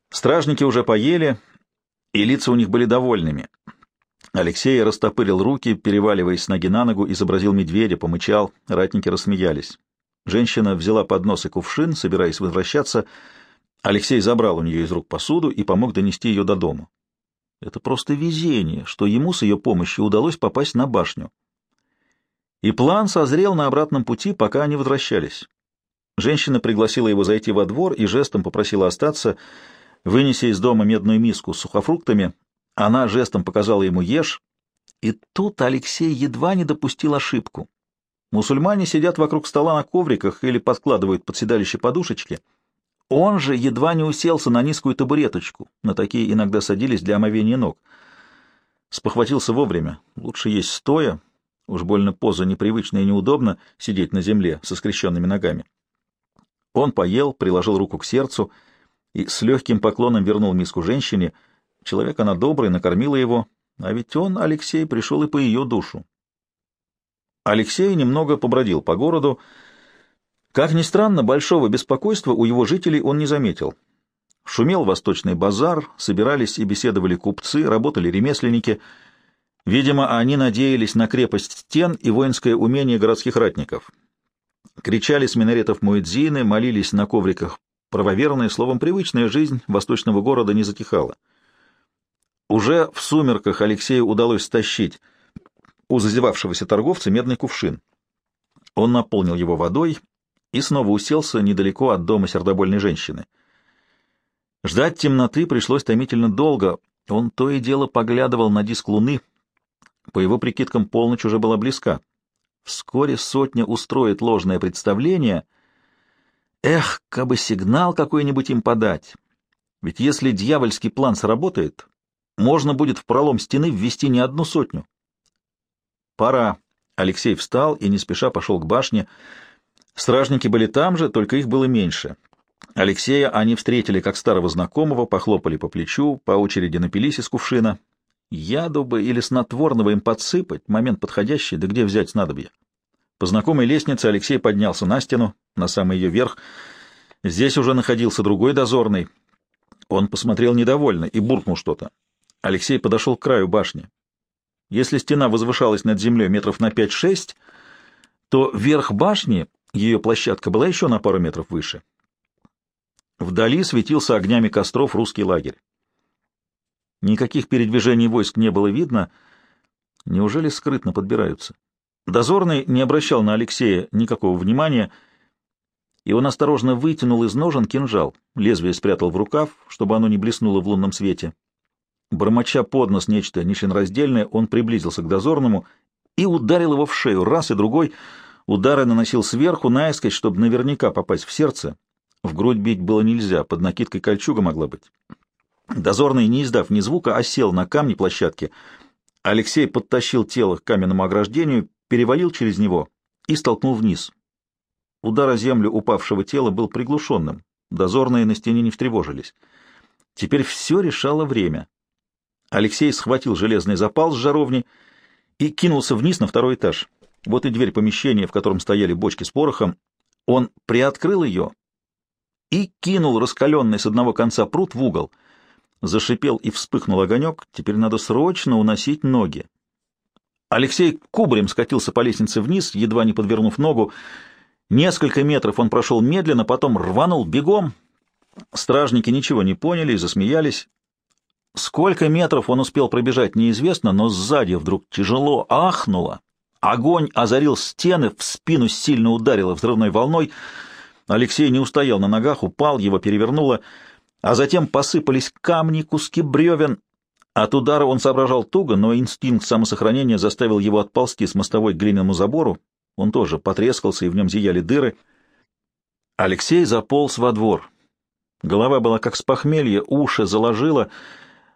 Стражники уже поели, и лица у них были довольными. Алексей растопырил руки, переваливаясь с ноги на ногу, изобразил медведя, помычал, ратники рассмеялись. Женщина взяла поднос и кувшин, собираясь возвращаться. Алексей забрал у нее из рук посуду и помог донести ее до дома. Это просто везение, что ему с ее помощью удалось попасть на башню. И план созрел на обратном пути, пока они возвращались. Женщина пригласила его зайти во двор и жестом попросила остаться, вынеся из дома медную миску с сухофруктами. Она жестом показала ему «ешь», и тут Алексей едва не допустил ошибку. Мусульмане сидят вокруг стола на ковриках или подкладывают под седалище подушечки. Он же едва не уселся на низкую табуреточку, на такие иногда садились для омовения ног. Спохватился вовремя. Лучше есть стоя, Уж больно поза непривычная и неудобно сидеть на земле со скрещенными ногами. Он поел, приложил руку к сердцу и с легким поклоном вернул миску женщине. Человек она добрый, накормила его, а ведь он, Алексей, пришел и по ее душу. Алексей немного побродил по городу. Как ни странно, большого беспокойства у его жителей он не заметил. Шумел восточный базар, собирались и беседовали купцы, работали ремесленники — Видимо, они надеялись на крепость стен и воинское умение городских ратников. Кричали с минаретов муэдзины, молились на ковриках правоверные, словом, привычная жизнь восточного города не затихала. Уже в сумерках Алексею удалось стащить у зазевавшегося торговца медный кувшин. Он наполнил его водой и снова уселся недалеко от дома сердобольной женщины. Ждать темноты пришлось томительно долго. Он то и дело поглядывал на диск луны, по его прикидкам, полночь уже была близка. Вскоре сотня устроит ложное представление. Эх, кабы сигнал какой-нибудь им подать. Ведь если дьявольский план сработает, можно будет в пролом стены ввести не одну сотню. Пора. Алексей встал и не спеша пошел к башне. Стражники были там же, только их было меньше. Алексея они встретили как старого знакомого, похлопали по плечу, по очереди напились из кувшина. Яду бы или снотворного им подсыпать, момент подходящий, да где взять снадобье? По знакомой лестнице Алексей поднялся на стену, на самый ее верх. Здесь уже находился другой дозорный. Он посмотрел недовольно и буркнул что-то. Алексей подошел к краю башни. Если стена возвышалась над землей метров на 5-6, то верх башни, ее площадка, была еще на пару метров выше. Вдали светился огнями костров русский лагерь. Никаких передвижений войск не было видно. Неужели скрытно подбираются? Дозорный не обращал на Алексея никакого внимания, и он осторожно вытянул из ножен кинжал, лезвие спрятал в рукав, чтобы оно не блеснуло в лунном свете. Бормоча под нос нечто нечленораздельное, он приблизился к дозорному и ударил его в шею раз и другой. Удары наносил сверху, наискось, чтобы наверняка попасть в сердце. В грудь бить было нельзя, под накидкой кольчуга могла быть. Дозорный, не издав ни звука, осел на камне площадки. Алексей подтащил тело к каменному ограждению, перевалил через него и столкнул вниз. Удар о землю упавшего тела был приглушенным. Дозорные на стене не встревожились. Теперь все решало время. Алексей схватил железный запал с жаровни и кинулся вниз на второй этаж. Вот и дверь помещения, в котором стояли бочки с порохом. Он приоткрыл ее и кинул раскаленный с одного конца пруд в угол — Зашипел и вспыхнул огонек. Теперь надо срочно уносить ноги. Алексей кубарем скатился по лестнице вниз, едва не подвернув ногу. Несколько метров он прошел медленно, потом рванул бегом. Стражники ничего не поняли и засмеялись. Сколько метров он успел пробежать, неизвестно, но сзади вдруг тяжело ахнуло. Огонь озарил стены, в спину сильно ударило взрывной волной. Алексей не устоял на ногах, упал, его перевернуло — а затем посыпались камни, куски бревен. От удара он соображал туго, но инстинкт самосохранения заставил его отползти с мостовой к глиняному забору. Он тоже потрескался, и в нем зияли дыры. Алексей заполз во двор. Голова была как с похмелья, уши заложило,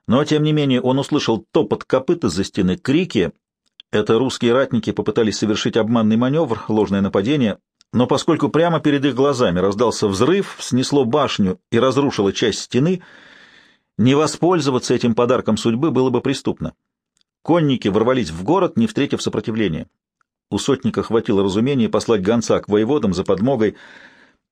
но, тем не менее, он услышал топот копыт из-за стены, крики. Это русские ратники попытались совершить обманный маневр, ложное нападение. Но поскольку прямо перед их глазами раздался взрыв, снесло башню и разрушило часть стены, не воспользоваться этим подарком судьбы было бы преступно. Конники ворвались в город, не встретив сопротивления. У сотника хватило разумения послать гонца к воеводам за подмогой.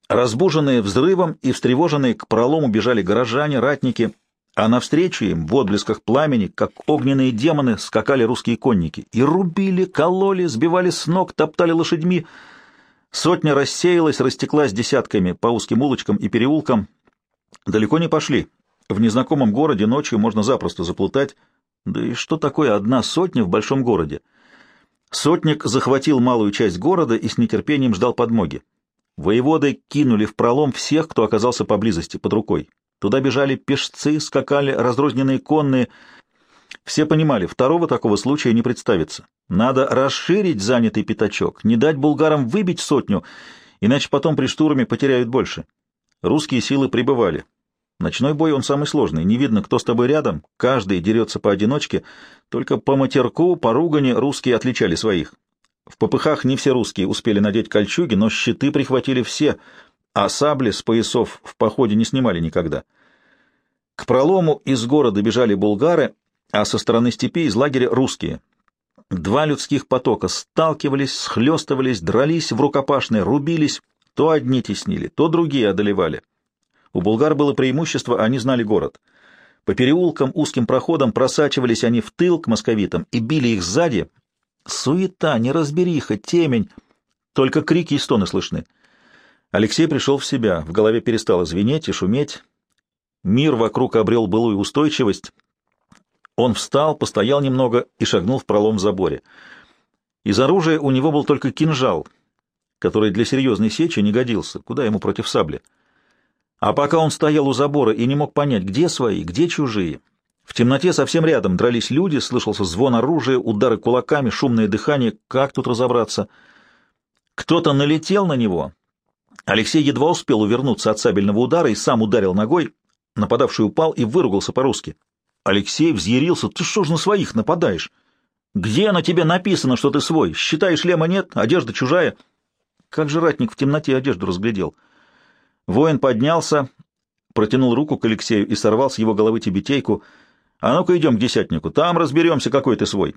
Разбуженные взрывом и встревоженные к пролому бежали горожане, ратники, а навстречу им в отблесках пламени, как огненные демоны, скакали русские конники и рубили, кололи, сбивали с ног, топтали лошадьми — Сотня рассеялась, растеклась десятками по узким улочкам и переулкам. Далеко не пошли. В незнакомом городе ночью можно запросто заплутать. Да и что такое одна сотня в большом городе? Сотник захватил малую часть города и с нетерпением ждал подмоги. Воеводы кинули в пролом всех, кто оказался поблизости, под рукой. Туда бежали пешцы, скакали разрозненные конные. Все понимали, второго такого случая не представится. Надо расширить занятый пятачок, не дать булгарам выбить сотню, иначе потом при штурме потеряют больше. Русские силы прибывали. Ночной бой он самый сложный, не видно, кто с тобой рядом, каждый дерется поодиночке, только по матерку, по ругани русские отличали своих. В попыхах не все русские успели надеть кольчуги, но щиты прихватили все, а сабли с поясов в походе не снимали никогда. К пролому из города бежали булгары, а со стороны степи из лагеря русские — Два людских потока сталкивались, схлестывались, дрались в рукопашной, рубились, то одни теснили, то другие одолевали. У булгар было преимущество, они знали город. По переулкам, узким проходам просачивались они в тыл к московитам и били их сзади. Суета, неразбериха, темень, только крики и стоны слышны. Алексей пришел в себя, в голове перестало звенеть и шуметь. Мир вокруг обрел былую устойчивость, он встал, постоял немного и шагнул в пролом в заборе. Из оружия у него был только кинжал, который для серьезной сечи не годился. Куда ему против сабли? А пока он стоял у забора и не мог понять, где свои, где чужие, в темноте совсем рядом дрались люди, слышался звон оружия, удары кулаками, шумное дыхание. Как тут разобраться? Кто-то налетел на него. Алексей едва успел увернуться от сабельного удара и сам ударил ногой, Нападавший упал и выругался по-русски. Алексей взъярился. «Ты что ж на своих нападаешь? Где на тебе написано, что ты свой? Считаешь, шлема нет, одежда чужая?» Как же ратник в темноте одежду разглядел. Воин поднялся, протянул руку к Алексею и сорвал с его головы тибетейку. «А ну-ка идем к десятнику, там разберемся, какой ты свой».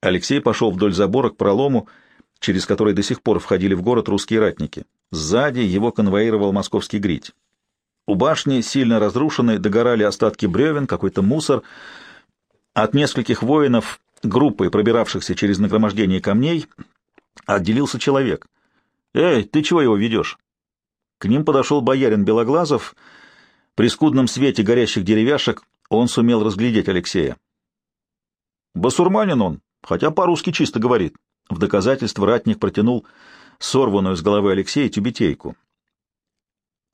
Алексей пошел вдоль забора к пролому, через который до сих пор входили в город русские ратники. Сзади его конвоировал московский грить. У башни, сильно разрушенной, догорали остатки бревен, какой-то мусор. От нескольких воинов, группой пробиравшихся через нагромождение камней, отделился человек. «Эй, ты чего его ведешь?» К ним подошел боярин Белоглазов. При скудном свете горящих деревяшек он сумел разглядеть Алексея. «Басурманин он, хотя по-русски чисто говорит». В доказательство ратник протянул сорванную с головы Алексея тюбетейку.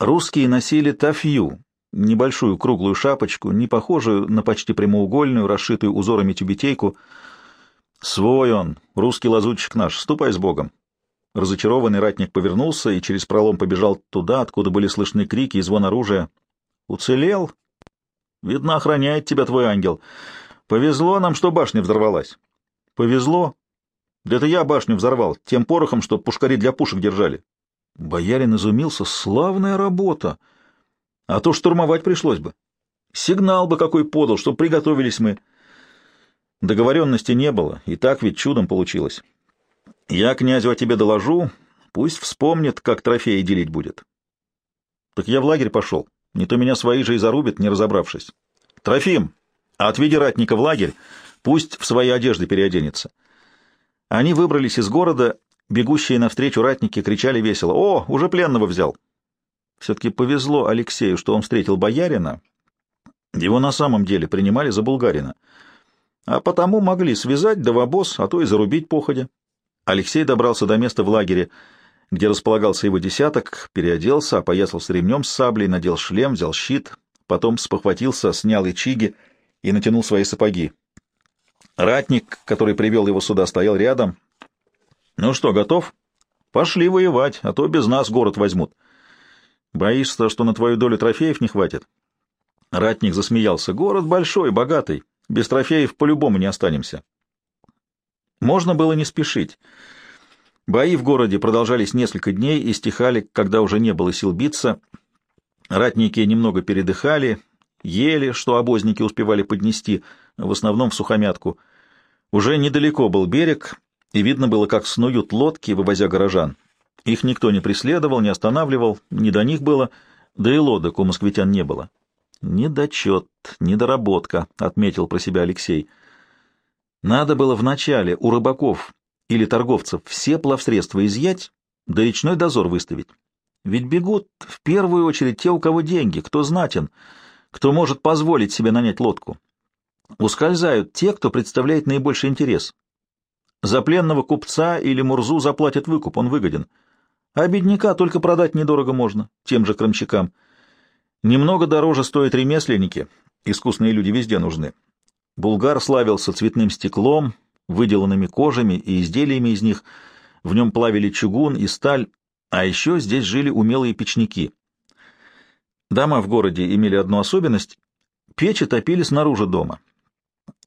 Русские носили тафью, небольшую круглую шапочку, не похожую на почти прямоугольную, расшитую узорами тюбетейку. «Свой он, русский лазутчик наш, ступай с Богом!» Разочарованный ратник повернулся и через пролом побежал туда, откуда были слышны крики и звон оружия. «Уцелел? Видно, охраняет тебя твой ангел. Повезло нам, что башня взорвалась». «Повезло? Да это я башню взорвал, тем порохом, что пушкари для пушек держали». Боярин изумился. «Славная работа! А то штурмовать пришлось бы. Сигнал бы какой подал, что приготовились мы». Договоренности не было, и так ведь чудом получилось. Я князю о тебе доложу, пусть вспомнит, как трофеи делить будет. Так я в лагерь пошел, не то меня свои же и зарубят, не разобравшись. Трофим, отведи ратника в лагерь, пусть в свои одежды переоденется. Они выбрались из города, бегущие навстречу ратники кричали весело. «О, уже пленного взял!» Все-таки повезло Алексею, что он встретил боярина. Его на самом деле принимали за булгарина. А потому могли связать да в обоз, а то и зарубить походя. Алексей добрался до места в лагере, где располагался его десяток, переоделся, опоясался ремнем с саблей, надел шлем, взял щит, потом спохватился, снял ичиги и натянул свои сапоги. Ратник, который привел его сюда, стоял рядом. — Ну что, готов? — Пошли воевать, а то без нас город возьмут. — Боишься, что на твою долю трофеев не хватит? Ратник засмеялся. — Город большой, богатый. Без трофеев по-любому не останемся. Можно было не спешить. Бои в городе продолжались несколько дней и стихали, когда уже не было сил биться. Ратники немного передыхали, ели, что обозники успевали поднести, в основном в сухомятку. Уже недалеко был берег, и видно было, как снуют лодки, вывозя горожан. Их никто не преследовал, не останавливал, не до них было, да и лодок у москвитян не было. «Недочет, недоработка», — отметил про себя Алексей. Надо было вначале у рыбаков или торговцев все плавсредства изъять, да речной дозор выставить. Ведь бегут в первую очередь те, у кого деньги, кто знатен, кто может позволить себе нанять лодку. Ускользают те, кто представляет наибольший интерес. За пленного купца или мурзу заплатят выкуп, он выгоден. А бедняка только продать недорого можно, тем же кромчакам. Немного дороже стоят ремесленники, искусные люди везде нужны. Булгар славился цветным стеклом, выделанными кожами и изделиями из них. В нем плавили чугун и сталь, а еще здесь жили умелые печники. Дома в городе имели одну особенность — печи топили снаружи дома,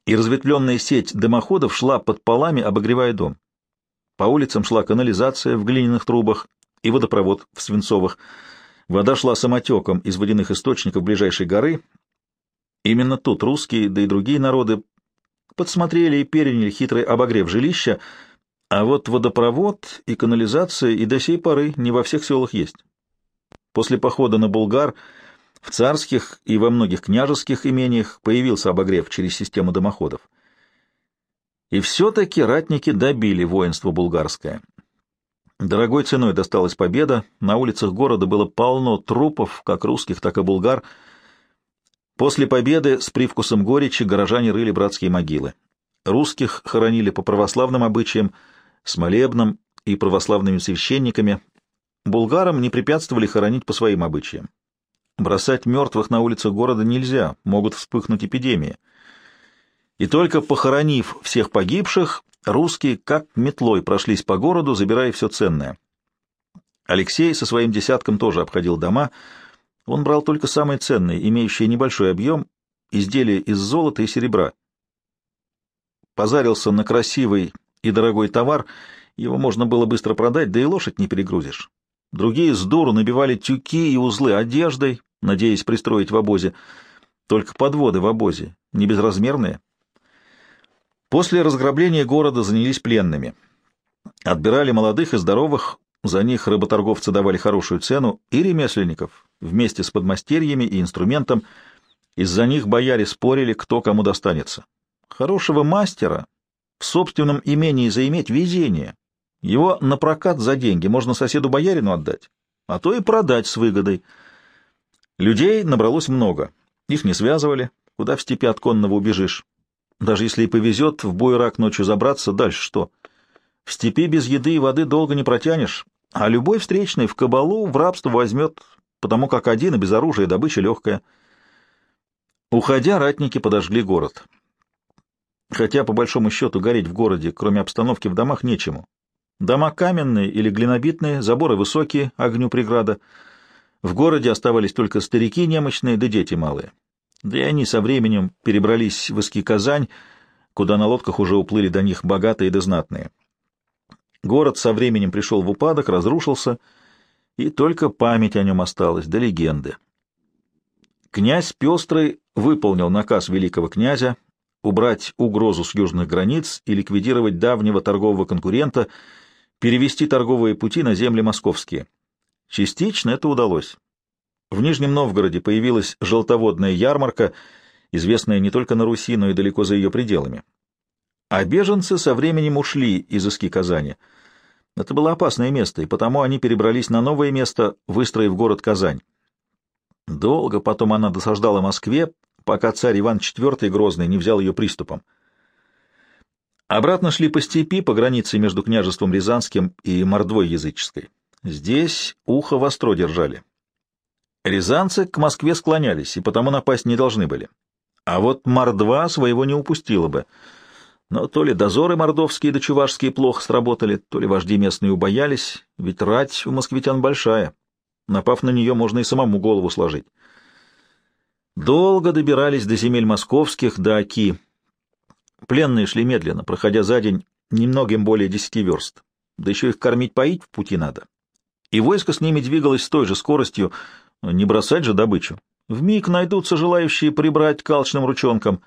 и разветвленная сеть дымоходов шла под полами, обогревая дом. По улицам шла канализация в глиняных трубах и водопровод в свинцовых. Вода шла самотеком из водяных источников ближайшей горы, Именно тут русские, да и другие народы подсмотрели и переняли хитрый обогрев жилища, а вот водопровод и канализация и до сей поры не во всех селах есть. После похода на Булгар в царских и во многих княжеских имениях появился обогрев через систему дымоходов. И все-таки ратники добили воинство булгарское. Дорогой ценой досталась победа, на улицах города было полно трупов, как русских, так и булгар — После победы с привкусом горечи горожане рыли братские могилы. Русских хоронили по православным обычаям, с молебном и православными священниками. Булгарам не препятствовали хоронить по своим обычаям. Бросать мертвых на улицах города нельзя, могут вспыхнуть эпидемии. И только похоронив всех погибших, русские как метлой прошлись по городу, забирая все ценное. Алексей со своим десятком тоже обходил дома, Он брал только самые ценные, имеющие небольшой объем, изделия из золота и серебра. Позарился на красивый и дорогой товар, его можно было быстро продать, да и лошадь не перегрузишь. Другие с дуру набивали тюки и узлы одеждой, надеясь пристроить в обозе. Только подводы в обозе, не безразмерные. После разграбления города занялись пленными. Отбирали молодых и здоровых, за них рыботорговцы давали хорошую цену, и ремесленников, вместе с подмастерьями и инструментом. Из-за них бояре спорили, кто кому достанется. Хорошего мастера в собственном имении заиметь везение. Его на прокат за деньги можно соседу-боярину отдать, а то и продать с выгодой. Людей набралось много. Их не связывали. Куда в степи от конного убежишь? Даже если и повезет в буерак ночью забраться, дальше что? В степи без еды и воды долго не протянешь, а любой встречный в кабалу в рабство возьмет, потому как один и без оружия добыча легкая. Уходя, ратники подожгли город. Хотя, по большому счету, гореть в городе, кроме обстановки в домах, нечему. Дома каменные или глинобитные, заборы высокие, огню преграда. В городе оставались только старики немощные да дети малые. Да и они со временем перебрались в Иски Казань, куда на лодках уже уплыли до них богатые да знатные. Город со временем пришел в упадок, разрушился, и только память о нем осталась, да легенды. Князь Пестрый выполнил наказ великого князя убрать угрозу с южных границ и ликвидировать давнего торгового конкурента, перевести торговые пути на земли московские. Частично это удалось. В Нижнем Новгороде появилась желтоводная ярмарка, известная не только на Руси, но и далеко за ее пределами. А беженцы со временем ушли из Иски Казани. Это было опасное место, и потому они перебрались на новое место, выстроив город Казань. Долго потом она досаждала Москве, пока царь Иван IV Грозный не взял ее приступом. Обратно шли по степи, по границе между княжеством Рязанским и Мордвой языческой. Здесь ухо востро держали. Рязанцы к Москве склонялись, и потому напасть не должны были. А вот Мордва своего не упустила бы. Но то ли дозоры мордовские да чувашские плохо сработали, то ли вожди местные убоялись, ведь рать у москвитян большая. Напав на нее, можно и самому голову сложить. Долго добирались до земель московских, до Оки. Пленные шли медленно, проходя за день немногим более десяти верст. Да еще их кормить-поить в пути надо. И войско с ними двигалось с той же скоростью, не бросать же добычу. Вмиг найдутся желающие прибрать калчным ручонкам.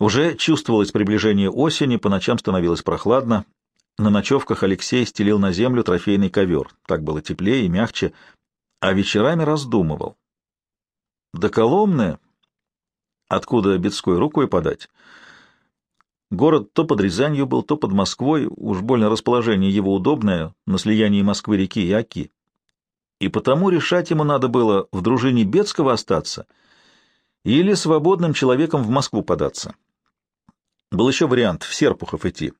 Уже чувствовалось приближение осени, по ночам становилось прохладно. На ночевках Алексей стелил на землю трофейный ковер. Так было теплее и мягче, а вечерами раздумывал. До Коломны, откуда Бедской рукой подать, город то под Рязанью был, то под Москвой, уж больно расположение его удобное, на слиянии Москвы-реки и Оки и потому решать ему надо было в дружине Бецкого остаться или свободным человеком в Москву податься. Был еще вариант в Серпухов идти.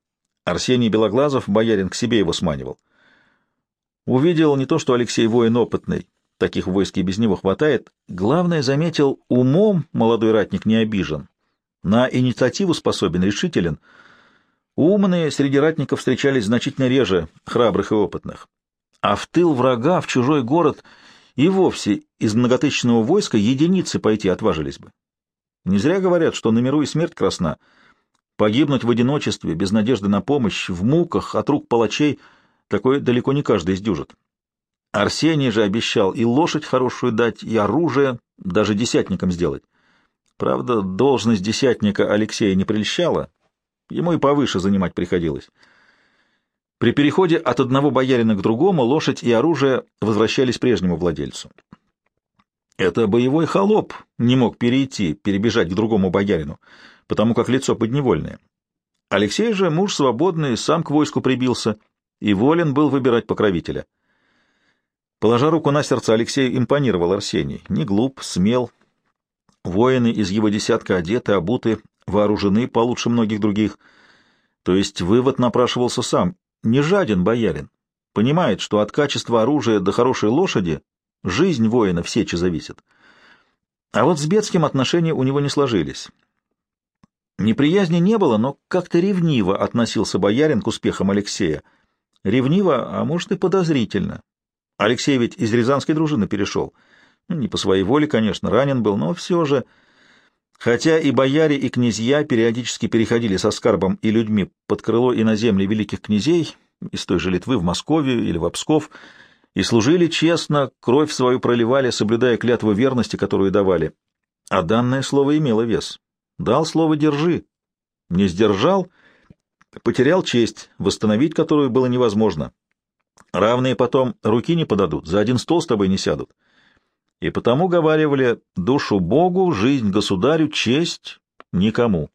Арсений Белоглазов, боярин, к себе его сманивал. Увидел не то, что Алексей воин опытный, таких войск и без него хватает, главное, заметил, умом молодой ратник не обижен, на инициативу способен, решителен. Умные среди ратников встречались значительно реже храбрых и опытных а в тыл врага, в чужой город, и вовсе из многотысячного войска единицы пойти отважились бы. Не зря говорят, что на миру и смерть красна. Погибнуть в одиночестве, без надежды на помощь, в муках, от рук палачей — такое далеко не каждый сдюжит. Арсений же обещал и лошадь хорошую дать, и оружие, даже десятником сделать. Правда, должность десятника Алексея не прельщала, ему и повыше занимать приходилось. При переходе от одного боярина к другому лошадь и оружие возвращались прежнему владельцу. Это боевой холоп не мог перейти, перебежать к другому боярину, потому как лицо подневольное. Алексей же, муж свободный, сам к войску прибился и волен был выбирать покровителя. Положа руку на сердце, Алексей импонировал Арсений. Не глуп, смел. Воины из его десятка одеты, обуты, вооружены получше многих других. То есть вывод напрашивался сам не жаден боярин, понимает, что от качества оружия до хорошей лошади жизнь воина в сече зависит. А вот с Бецким отношения у него не сложились. Неприязни не было, но как-то ревниво относился боярин к успехам Алексея. Ревниво, а может и подозрительно. Алексей ведь из Рязанской дружины перешел. Не по своей воле, конечно, ранен был, но все же... Хотя и бояре, и князья периодически переходили со скарбом и людьми под крыло иноземли великих князей, из той же Литвы в Московию или в Псков, и служили честно, кровь свою проливали, соблюдая клятву верности, которую давали. А данное слово имело вес. Дал слово «держи». Не сдержал — потерял честь, восстановить которую было невозможно. Равные потом руки не подадут, за один стол с тобой не сядут. И потому говаривали душу Богу, жизнь государю, честь никому.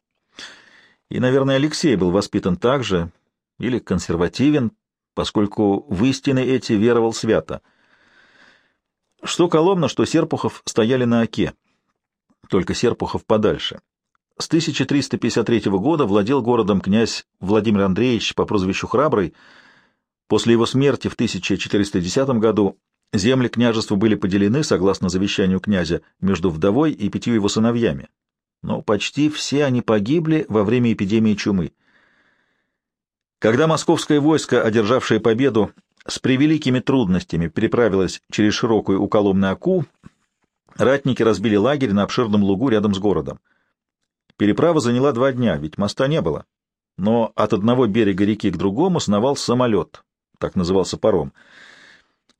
И, наверное, Алексей был воспитан так же, или консервативен, поскольку в истины эти веровал свято. Что Коломна, что Серпухов стояли на оке, только Серпухов подальше. С 1353 года владел городом князь Владимир Андреевич по прозвищу Храбрый. После его смерти в 1410 году земли княжества были поделены, согласно завещанию князя, между вдовой и пятью его сыновьями. Но почти все они погибли во время эпидемии чумы. Когда московское войско, одержавшее победу, с превеликими трудностями переправилось через широкую у Аку, ратники разбили лагерь на обширном лугу рядом с городом. Переправа заняла два дня, ведь моста не было. Но от одного берега реки к другому сновал самолет, так назывался паром.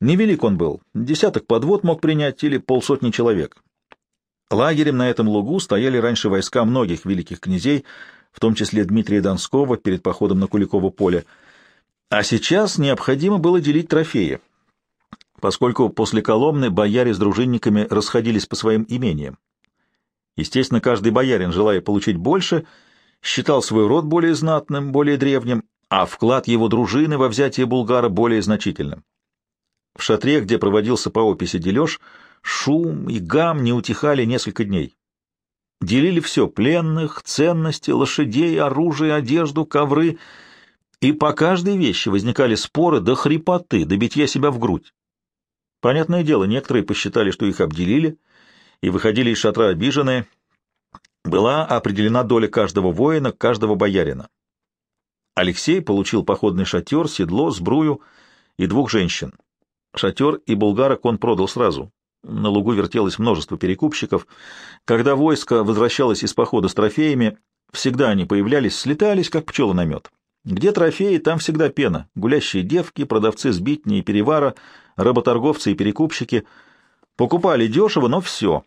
Невелик он был, десяток подвод мог принять или полсотни человек. Лагерем на этом лугу стояли раньше войска многих великих князей, в том числе Дмитрия Донского перед походом на Куликово поле. А сейчас необходимо было делить трофеи, поскольку после Коломны бояре с дружинниками расходились по своим имениям. Естественно, каждый боярин, желая получить больше, считал свой род более знатным, более древним, а вклад его дружины во взятие Булгара более значительным. В шатре, где проводился по описи дележ, шум и гам не утихали несколько дней. Делили все — пленных, ценности, лошадей, оружие, одежду, ковры. И по каждой вещи возникали споры до хрипоты, до битья себя в грудь. Понятное дело, некоторые посчитали, что их обделили — и выходили из шатра обиженные, была определена доля каждого воина, каждого боярина. Алексей получил походный шатер, седло, сбрую и двух женщин. Шатер и булгарок он продал сразу. На лугу вертелось множество перекупщиков. Когда войско возвращалось из похода с трофеями, всегда они появлялись, слетались, как пчелы на мед. Где трофеи, там всегда пена. Гулящие девки, продавцы сбитни и перевара, работорговцы и перекупщики. Покупали дешево, но все.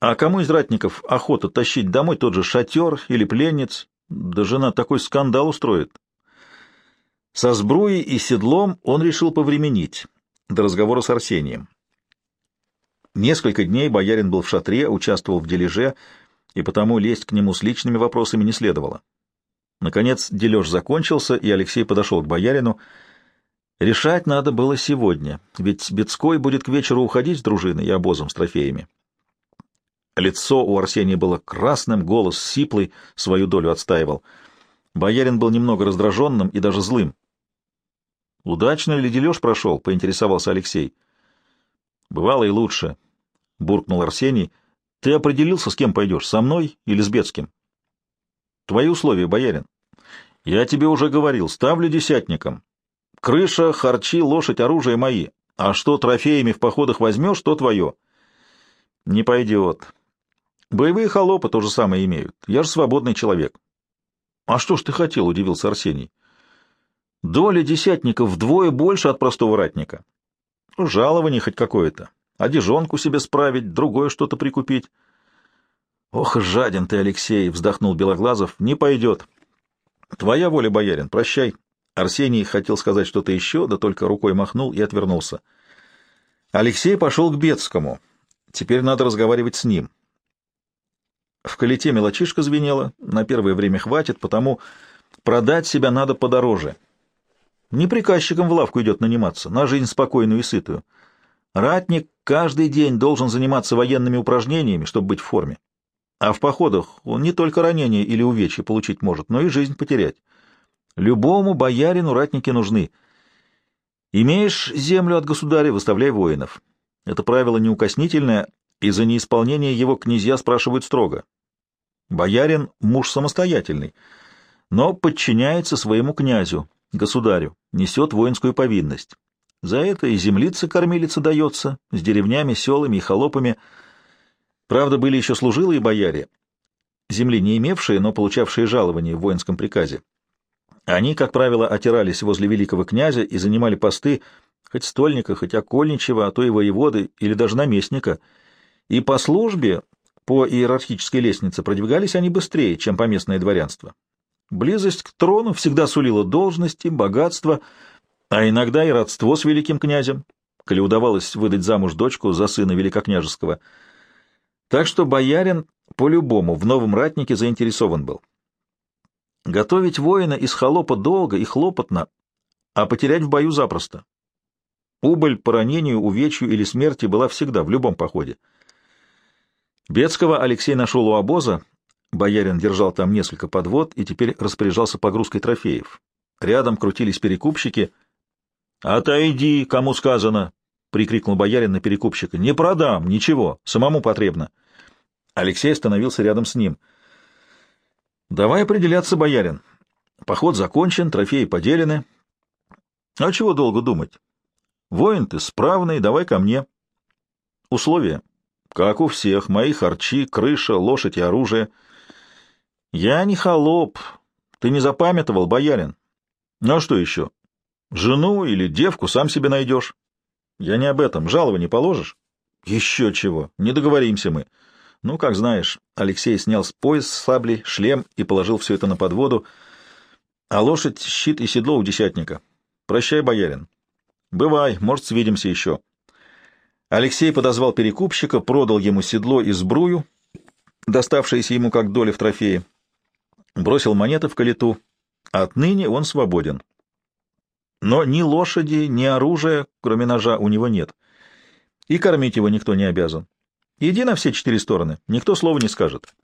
А кому из ратников охота тащить домой тот же шатер или пленниц? Да жена такой скандал устроит. Со сбруей и седлом он решил повременить до разговора с Арсением. Несколько дней боярин был в шатре, участвовал в дележе, и потому лезть к нему с личными вопросами не следовало. Наконец дележ закончился, и Алексей подошел к боярину. Решать надо было сегодня, ведь Бецкой будет к вечеру уходить с дружиной и обозом с трофеями. Лицо у Арсения было красным, голос сиплый, свою долю отстаивал. Боярин был немного раздраженным и даже злым. — Удачно ли дележ прошел? — поинтересовался Алексей. — Бывало и лучше, — буркнул Арсений. — Ты определился, с кем пойдешь, со мной или с Бецким? — Твои условия, боярин. — Я тебе уже говорил, ставлю десятником. Крыша, харчи, лошадь, оружие мои. А что трофеями в походах возьмешь, то твое. — Не пойдет. Боевые холопы то же самое имеют. Я же свободный человек. — А что ж ты хотел? — удивился Арсений. — Доля десятников вдвое больше от простого ратника. Ну, жалование хоть какое-то. Одежонку себе справить, другое что-то прикупить. — Ох, жаден ты, Алексей! — вздохнул Белоглазов. — Не пойдет. — Твоя воля, боярин, прощай. Арсений хотел сказать что-то еще, да только рукой махнул и отвернулся. Алексей пошел к Бетскому. Теперь надо разговаривать с ним. — в колите мелочишка звенела, на первое время хватит, потому продать себя надо подороже. Не приказчиком в лавку идет наниматься, на жизнь спокойную и сытую. Ратник каждый день должен заниматься военными упражнениями, чтобы быть в форме. А в походах он не только ранение или увечье получить может, но и жизнь потерять. Любому боярину ратники нужны. Имеешь землю от государя, выставляй воинов. Это правило неукоснительное, и за неисполнение его князья спрашивают строго. Боярин — муж самостоятельный, но подчиняется своему князю, государю, несет воинскую повинность. За это и землица-кормилица дается, с деревнями, селами и холопами. Правда, были еще служилые бояре, земли не имевшие, но получавшие жалования в воинском приказе. Они, как правило, отирались возле великого князя и занимали посты хоть стольника, хоть окольничего, а то и воеводы или даже наместника. И по службе, по иерархической лестнице продвигались они быстрее, чем поместное дворянство. Близость к трону всегда сулила должности, богатство, а иногда и родство с великим князем, коли удавалось выдать замуж дочку за сына великокняжеского. Так что боярин по-любому в новом ратнике заинтересован был. Готовить воина из холопа долго и хлопотно, а потерять в бою запросто. Убыль по ранению, увечью или смерти была всегда, в любом походе. Бецкого Алексей нашел у обоза, боярин держал там несколько подвод и теперь распоряжался погрузкой трофеев. Рядом крутились перекупщики. «Отойди, кому сказано!» — прикрикнул боярин на перекупщика. «Не продам, ничего, самому потребно». Алексей остановился рядом с ним. «Давай определяться, боярин. Поход закончен, трофеи поделены. А чего долго думать? Воин ты справный, давай ко мне. Условия? Как у всех, мои харчи, крыша, лошадь и оружие. Я не холоп. Ты не запамятовал, боярин? Ну а что еще? Жену или девку сам себе найдешь. Я не об этом. Жалование положишь? Еще чего. Не договоримся мы. Ну, как знаешь. Алексей снял с пояс сабли, шлем и положил все это на подводу. А лошадь, щит и седло у десятника. Прощай, боярин. Бывай, может, свидимся еще. Алексей подозвал перекупщика, продал ему седло и сбрую, доставшиеся ему как доля в трофее, бросил монеты в калиту. Отныне он свободен. Но ни лошади, ни оружия, кроме ножа, у него нет. И кормить его никто не обязан. Иди на все четыре стороны, никто слова не скажет.